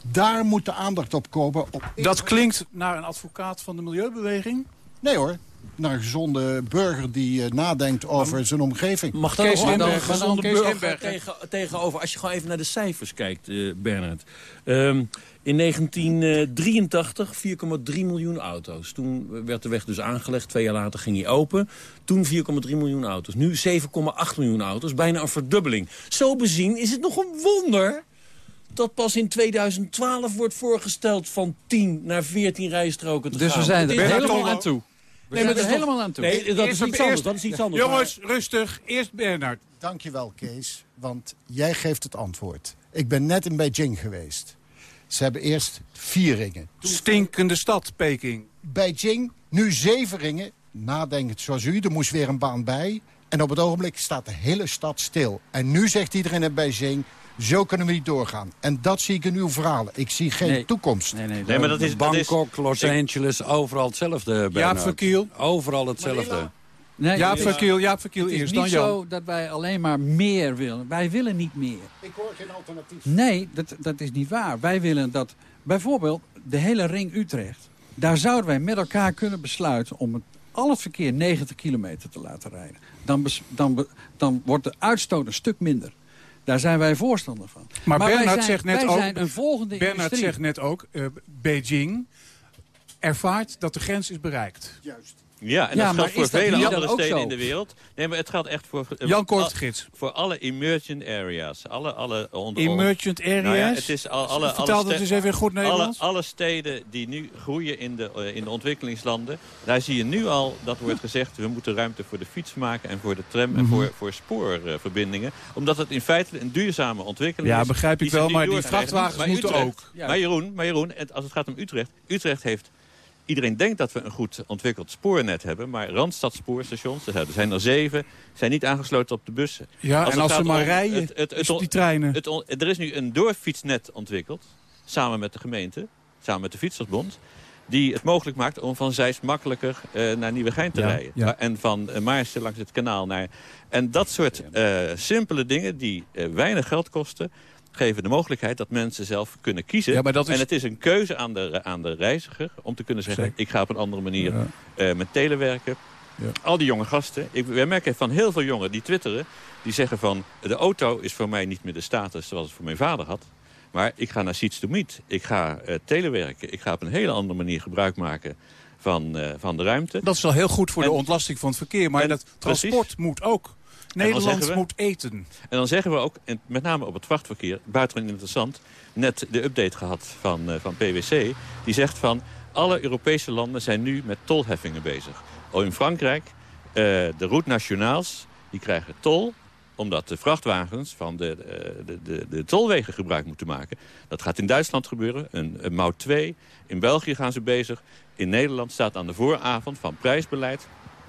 Speaker 40: Daar moet de aandacht op komen. Op...
Speaker 35: Dat klinkt naar een advocaat van de milieubeweging?
Speaker 40: Nee hoor. Naar een gezonde burger die uh, nadenkt over zijn omgeving.
Speaker 36: Mag dat Kees dan een gezonde burger tegen, tegenover, als je gewoon even naar de cijfers kijkt, uh, Bernard. Um, in 1983 4,3 miljoen auto's. Toen werd de weg dus aangelegd, twee jaar later ging hij open. Toen 4,3 miljoen auto's. Nu 7,8 miljoen auto's, bijna een verdubbeling. Zo bezien is het nog een wonder dat pas in 2012 wordt voorgesteld van 10 naar 14 rijstroken te
Speaker 39: dus
Speaker 36: gaan.
Speaker 39: Dus we zijn er helemaal aan toe. We
Speaker 36: nee,
Speaker 39: zijn
Speaker 36: er
Speaker 39: helemaal aan toe.
Speaker 36: Nee, dat is iets anders. Dat is iets anders.
Speaker 35: Jongens, rustig. Eerst Bernard.
Speaker 40: Dankjewel, Kees. Want jij geeft het antwoord. Ik ben net in Beijing geweest. Ze hebben eerst vier ringen.
Speaker 35: Stinkende stad, Peking.
Speaker 40: Beijing, nu zeven ringen. Nadenkend zoals u, er moest weer een baan bij. En op het ogenblik staat de hele stad stil. En nu zegt iedereen in Beijing... Zo kunnen we niet doorgaan. En dat zie ik in uw verhalen. Ik zie geen
Speaker 39: nee.
Speaker 40: toekomst.
Speaker 39: Nee, nee,
Speaker 38: nee, maar dat is,
Speaker 37: Bangkok, Los Angeles, overal hetzelfde.
Speaker 35: Jaap Verkiel.
Speaker 37: Overal hetzelfde.
Speaker 39: Nee,
Speaker 35: Jaap Verkiel, Jaap Verkiel
Speaker 39: het is
Speaker 35: eerst,
Speaker 39: niet
Speaker 35: dan
Speaker 39: zo dat wij alleen maar meer willen. Wij willen niet meer.
Speaker 40: Ik hoor geen alternatief.
Speaker 39: Nee, dat, dat is niet waar. Wij willen dat bijvoorbeeld de hele ring Utrecht... daar zouden wij met elkaar kunnen besluiten om het, al het verkeer 90 kilometer te laten rijden. Dan, bes, dan, dan wordt de uitstoot een stuk minder. Daar zijn wij voorstander van.
Speaker 35: Maar, Bernard
Speaker 39: zijn,
Speaker 35: zegt net
Speaker 39: wij
Speaker 35: ook...
Speaker 39: zijn een volgende
Speaker 35: Bernard
Speaker 39: industrie.
Speaker 35: zegt net ook, uh, Beijing ervaart dat de grens is bereikt.
Speaker 40: Juist.
Speaker 38: Ja, en
Speaker 39: Ja,
Speaker 38: dat geldt voor vele andere steden in de wereld. Nee, maar het geldt echt voor... eh,
Speaker 35: Jan Kortgids.
Speaker 38: Voor alle emergent areas. Alle, alle onder,
Speaker 35: Emergent areas?
Speaker 38: Nou ja, het is al, alle,
Speaker 35: Vertel
Speaker 38: alle
Speaker 35: dat eens even in goed
Speaker 38: alle,
Speaker 35: Nederlands.
Speaker 38: alle steden die nu groeien in de, eh, in de ontwikkelingslanden... daar zie je nu al, dat wordt gezegd... we moeten ruimte voor de fiets maken en voor de tram... en
Speaker 35: Mhm.
Speaker 38: voor, voor spoorverbindingen. Omdat het in feite een duurzame ontwikkeling
Speaker 35: Ja,
Speaker 38: is.
Speaker 35: begrijp ik wel, maar die vrachtwagens
Speaker 38: Maar
Speaker 35: moeten
Speaker 38: Utrecht-
Speaker 35: ook.
Speaker 39: Ja.
Speaker 38: Maar Jeroen, maar Jeroen, het- als het gaat om Utrecht... Utrecht heeft Iedereen denkt dat we een goed ontwikkeld spoornet hebben. Maar Randstadspoorstations, er zijn er zeven, zijn niet aangesloten op de bussen.
Speaker 35: Ja,
Speaker 38: Als
Speaker 35: en als ze maar
Speaker 38: om
Speaker 35: rijden,
Speaker 38: het- het- het-
Speaker 35: dus die treinen.
Speaker 38: er is nu een doorfietsnet ontwikkeld, samen met de gemeente, samen met de Fietsersbond... die het mogelijk maakt om van Zeist makkelijker eh, naar Nieuwegein te
Speaker 35: Ja,
Speaker 38: rijden.
Speaker 35: ja.
Speaker 38: En van uh, Maarsen langs het kanaal naar... En dat soort eh, simpele dingen die weinig geld kosten geven de mogelijkheid dat mensen zelf kunnen kiezen.
Speaker 35: Ja, maar dat is-
Speaker 38: En het is een keuze aan de, aan de reiziger om te kunnen zeggen...
Speaker 35: Zeker.
Speaker 38: ik ga op een andere manier
Speaker 35: Ja.
Speaker 38: eh, met telewerken.
Speaker 35: Ja.
Speaker 38: Al die jonge gasten. Ik, wij merken van heel veel jongeren die twitteren... die zeggen van de auto is voor mij niet meer de status zoals het voor mijn vader had. Maar ik ga naar Seats to Meet. Ik ga eh, telewerken. Ik ga op een hele andere manier gebruik maken van, eh, van de ruimte.
Speaker 35: Dat is wel heel goed voor de ontlasting van het verkeer. Maar dat transport
Speaker 38: precies.
Speaker 35: moet ook. Nederland
Speaker 38: we-
Speaker 35: moet eten.
Speaker 38: En dan zeggen we ook, en met name op het vrachtverkeer, buitengewoon interessant... net de update gehad van, eh, van PwC. Die zegt van, alle Europese landen zijn nu met tolheffingen bezig. Al in Frankrijk, eh, de route nationaals, die krijgen tol omdat de vrachtwagens van de, eh, de, de, de tolwegen gebruik moeten maken. Dat gaat in Duitsland gebeuren, een, een mout 2. In België gaan ze bezig. In Nederland staat aan de vooravond van prijsbeleid...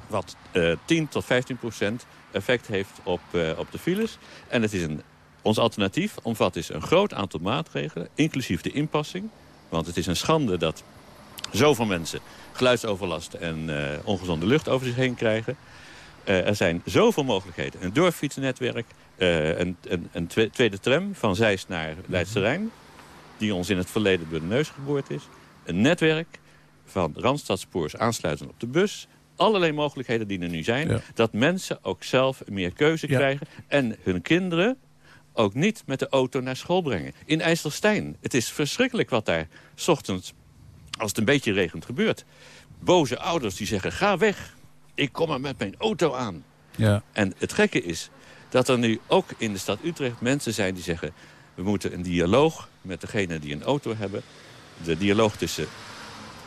Speaker 38: wat eh 10 tot 15 procent effect heeft op, eh, op de files. En het is een, ons alternatief omvat is een groot aantal maatregelen... inclusief de inpassing. Want het is een schande dat zoveel mensen geluidsoverlast... en eh, ongezonde lucht over zich heen krijgen... Eh, er zijn zoveel mogelijkheden. Een doorfietsnetwerk, eh, een, een, een twe- tweede tram van Zeist naar Leidse Rijn... die ons in het verleden door de neus geboord is. Een netwerk van Randstadspoors aansluiten op de bus. Allerlei mogelijkheden die er nu zijn.
Speaker 35: Ja.
Speaker 38: Dat mensen ook zelf meer keuze
Speaker 35: Ja.
Speaker 38: krijgen. En hun kinderen ook niet met de auto naar school brengen. In IJsselstein, het is verschrikkelijk wat daar... s ochtends, als het een beetje regent, gebeurt. Boze ouders die zeggen, ga weg. Ik kom er met mijn auto aan.
Speaker 35: Ja.
Speaker 38: En het gekke is dat er nu ook in de stad Utrecht mensen zijn die zeggen... we moeten een dialoog met degene die een auto hebben. De dialoog tussen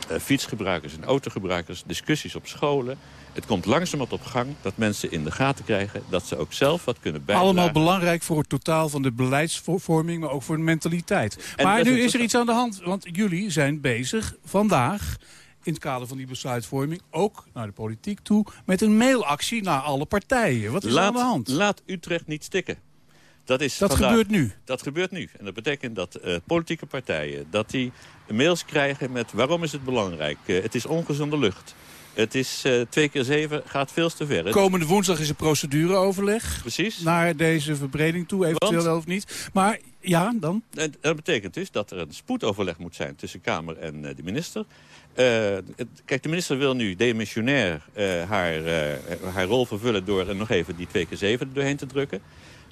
Speaker 38: eh, fietsgebruikers en autogebruikers, discussies op scholen. Het komt langzamerhand op gang dat mensen in de gaten krijgen... dat ze ook zelf wat kunnen bijdragen.
Speaker 35: Allemaal belangrijk voor het totaal van de beleidsvorming, maar ook voor de mentaliteit.
Speaker 38: En
Speaker 35: maar nu is er iets aan de hand, want jullie zijn bezig vandaag in het kader van die besluitvorming, ook naar de politiek toe, met een mailactie naar alle partijen. Wat is er
Speaker 38: laat,
Speaker 35: aan de hand?
Speaker 38: Laat Utrecht niet stikken. Dat, is
Speaker 35: Dat
Speaker 38: vandaag-
Speaker 35: gebeurt nu?
Speaker 38: Dat gebeurt nu. En dat betekent dat eh, politieke partijen dat die mails krijgen met waarom is het belangrijk. Eh, het is ongezonde lucht. Het is eh, twee keer zeven, gaat veel te ver.
Speaker 35: Komende woensdag is een procedureoverleg.
Speaker 38: Precies.
Speaker 35: Naar deze verbreding toe, eventueel
Speaker 38: Want-
Speaker 35: wel of niet. Maar ja, dan?
Speaker 38: En dat betekent dus dat er een spoedoverleg moet zijn tussen Kamer en eh, de minister. Eh, het- kijk, de minister wil nu demissionair eh, haar, eh, haar rol vervullen... door nog even die twee keer zeven er doorheen te drukken.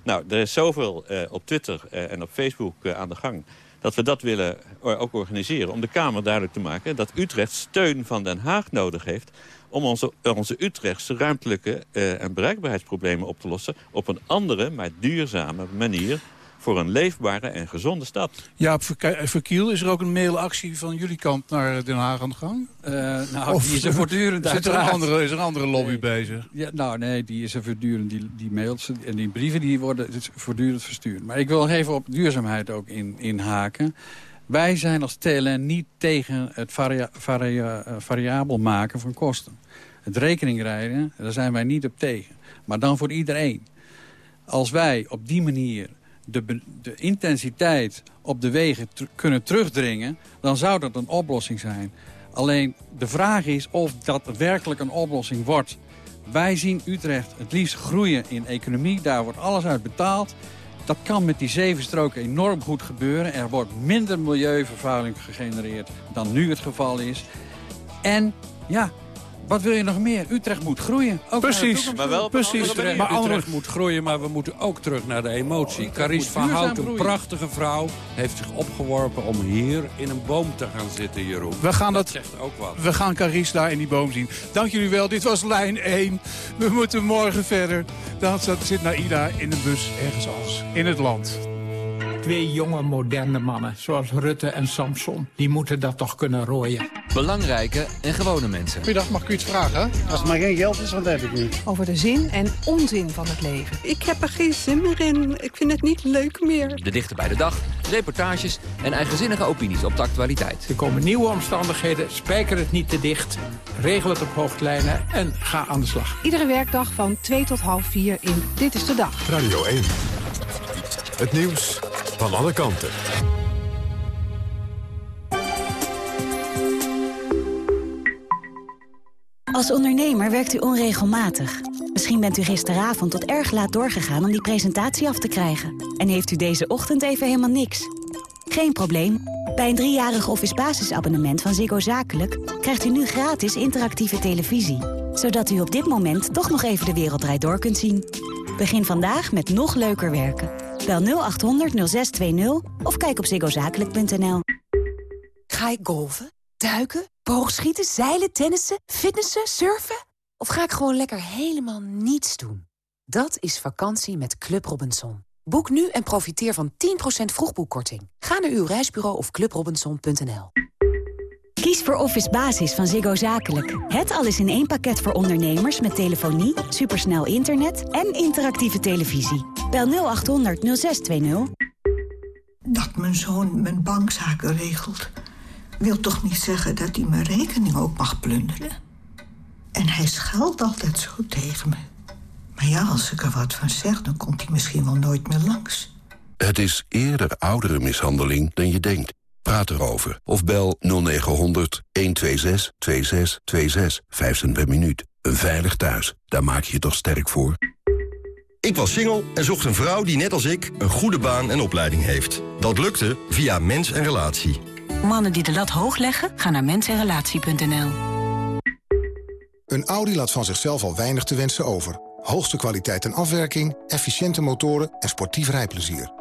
Speaker 38: Nou, er is zoveel eh, op Twitter eh, en op Facebook eh, aan de gang... dat we dat willen ook organiseren om de Kamer duidelijk te maken... dat Utrecht steun van Den Haag nodig heeft... om onze, onze Utrechtse ruimtelijke eh, en bereikbaarheidsproblemen op te lossen... op een andere, maar duurzame manier voor een leefbare en gezonde stad.
Speaker 35: Jaap Verke- Verkiel, is er ook een mailactie van jullie kant naar Den Haag aan de gang?
Speaker 39: nou, die is er voortdurend
Speaker 35: zit er een andere, is er een andere lobby bezig?
Speaker 39: Ja, nou nee, die is er voortdurend. Die, die mails en die brieven die worden dus voortdurend verstuurd. Maar ik wil even op duurzaamheid ook in, inhaken. Wij zijn als TLN niet tegen het varia, varia- eh, variabel maken van kosten. Het rekeningrijden, daar zijn wij niet op tegen. Maar dan voor iedereen. Als wij op die manier de, de intensiteit op de wegen kunnen terugdringen... dan zou dat een oplossing zijn. Alleen de vraag is of dat werkelijk een oplossing wordt. Wij zien Utrecht het liefst groeien in economie. Daar wordt alles uit betaald. Dat kan met die zeven stroken enorm goed gebeuren. Er wordt minder milieuvervuiling gegenereerd dan nu het geval is. En ja, wat wil je nog meer? Utrecht moet groeien. Ook de toekomst
Speaker 37: Maar wel andere manier.
Speaker 39: Maar
Speaker 37: Utrecht moet groeien, maar we moeten ook terug naar de emotie. Carice van Hout, een prachtige vrouw, heeft zich opgeworpen om hier in een boom te gaan zitten, Jeroen.
Speaker 35: We gaan dat,
Speaker 37: zegt ook wat.
Speaker 35: We gaan Carice daar in die boom zien. Dank jullie wel. Dit was lijn 1. We moeten morgen verder. Dan zit- zit Naida in een bus ergens anders in het land.
Speaker 43: Twee jonge, moderne mannen, zoals Rutte en Samson. Die moeten dat toch kunnen rooien.
Speaker 44: Belangrijke en gewone mensen.
Speaker 45: Goeiedag, mag ik u iets vragen? Als het maar geen geld is, want dat heb ik niet.
Speaker 46: Over de zin en onzin van het leven. Ik heb er geen zin meer in. Ik vind het niet leuk meer.
Speaker 44: De dichter bij de dag, reportages en eigenzinnige opinies op de actualiteit.
Speaker 43: Er komen nieuwe omstandigheden, spijker het niet te dicht. Regel het op hoofdlijnen en ga aan de slag.
Speaker 46: Iedere werkdag van 2 tot half 4 in Dit is de Dag.
Speaker 1: Radio 1. Het nieuws van alle kanten.
Speaker 47: Als ondernemer werkt u onregelmatig. Misschien bent u gisteravond tot erg laat doorgegaan om die presentatie af te krijgen. En heeft u deze ochtend even helemaal niks. Geen probleem. Bij een driejarig office basisabonnement van Ziggo Zakelijk... krijgt u nu gratis interactieve televisie. Zodat u op dit moment toch nog even de wereld door kunt zien. Begin vandaag met nog leuker werken. Bel 0800 0620 of kijk op ziggozakelijk.nl.
Speaker 48: Ga ik golven, duiken, boogschieten, zeilen, tennissen, fitnessen, surfen? Of ga ik gewoon lekker helemaal niets doen? Dat is vakantie met Club Robinson. Boek nu en profiteer van 10% vroegboekkorting. Ga naar uw reisbureau of clubrobinson.nl.
Speaker 47: Kies voor Office Basis van Ziggo Zakelijk. Het alles in één pakket voor ondernemers met telefonie, supersnel internet en interactieve televisie. Bel 0800 0620.
Speaker 49: Dat mijn zoon mijn bankzaken regelt... wil toch niet zeggen dat hij mijn rekening ook mag plunderen? En hij scheldt altijd zo tegen me. Maar ja, als ik er wat van zeg, dan komt hij misschien wel nooit meer langs.
Speaker 50: Het is eerder ouderenmishandeling dan je denkt. Praat erover of bel 0900 126 2626 5 cent per minuut. Een veilig thuis, daar maak je je toch sterk voor?
Speaker 31: Ik was single en zocht een vrouw die net als ik een goede baan en opleiding heeft. Dat lukte via Mens en Relatie.
Speaker 51: Mannen die de lat hoog leggen, gaan naar mensenrelatie.nl.
Speaker 52: Een Audi laat van zichzelf al weinig te wensen over. Hoogste kwaliteit en afwerking, efficiënte motoren en sportief rijplezier.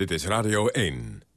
Speaker 1: Dit is Radio 1.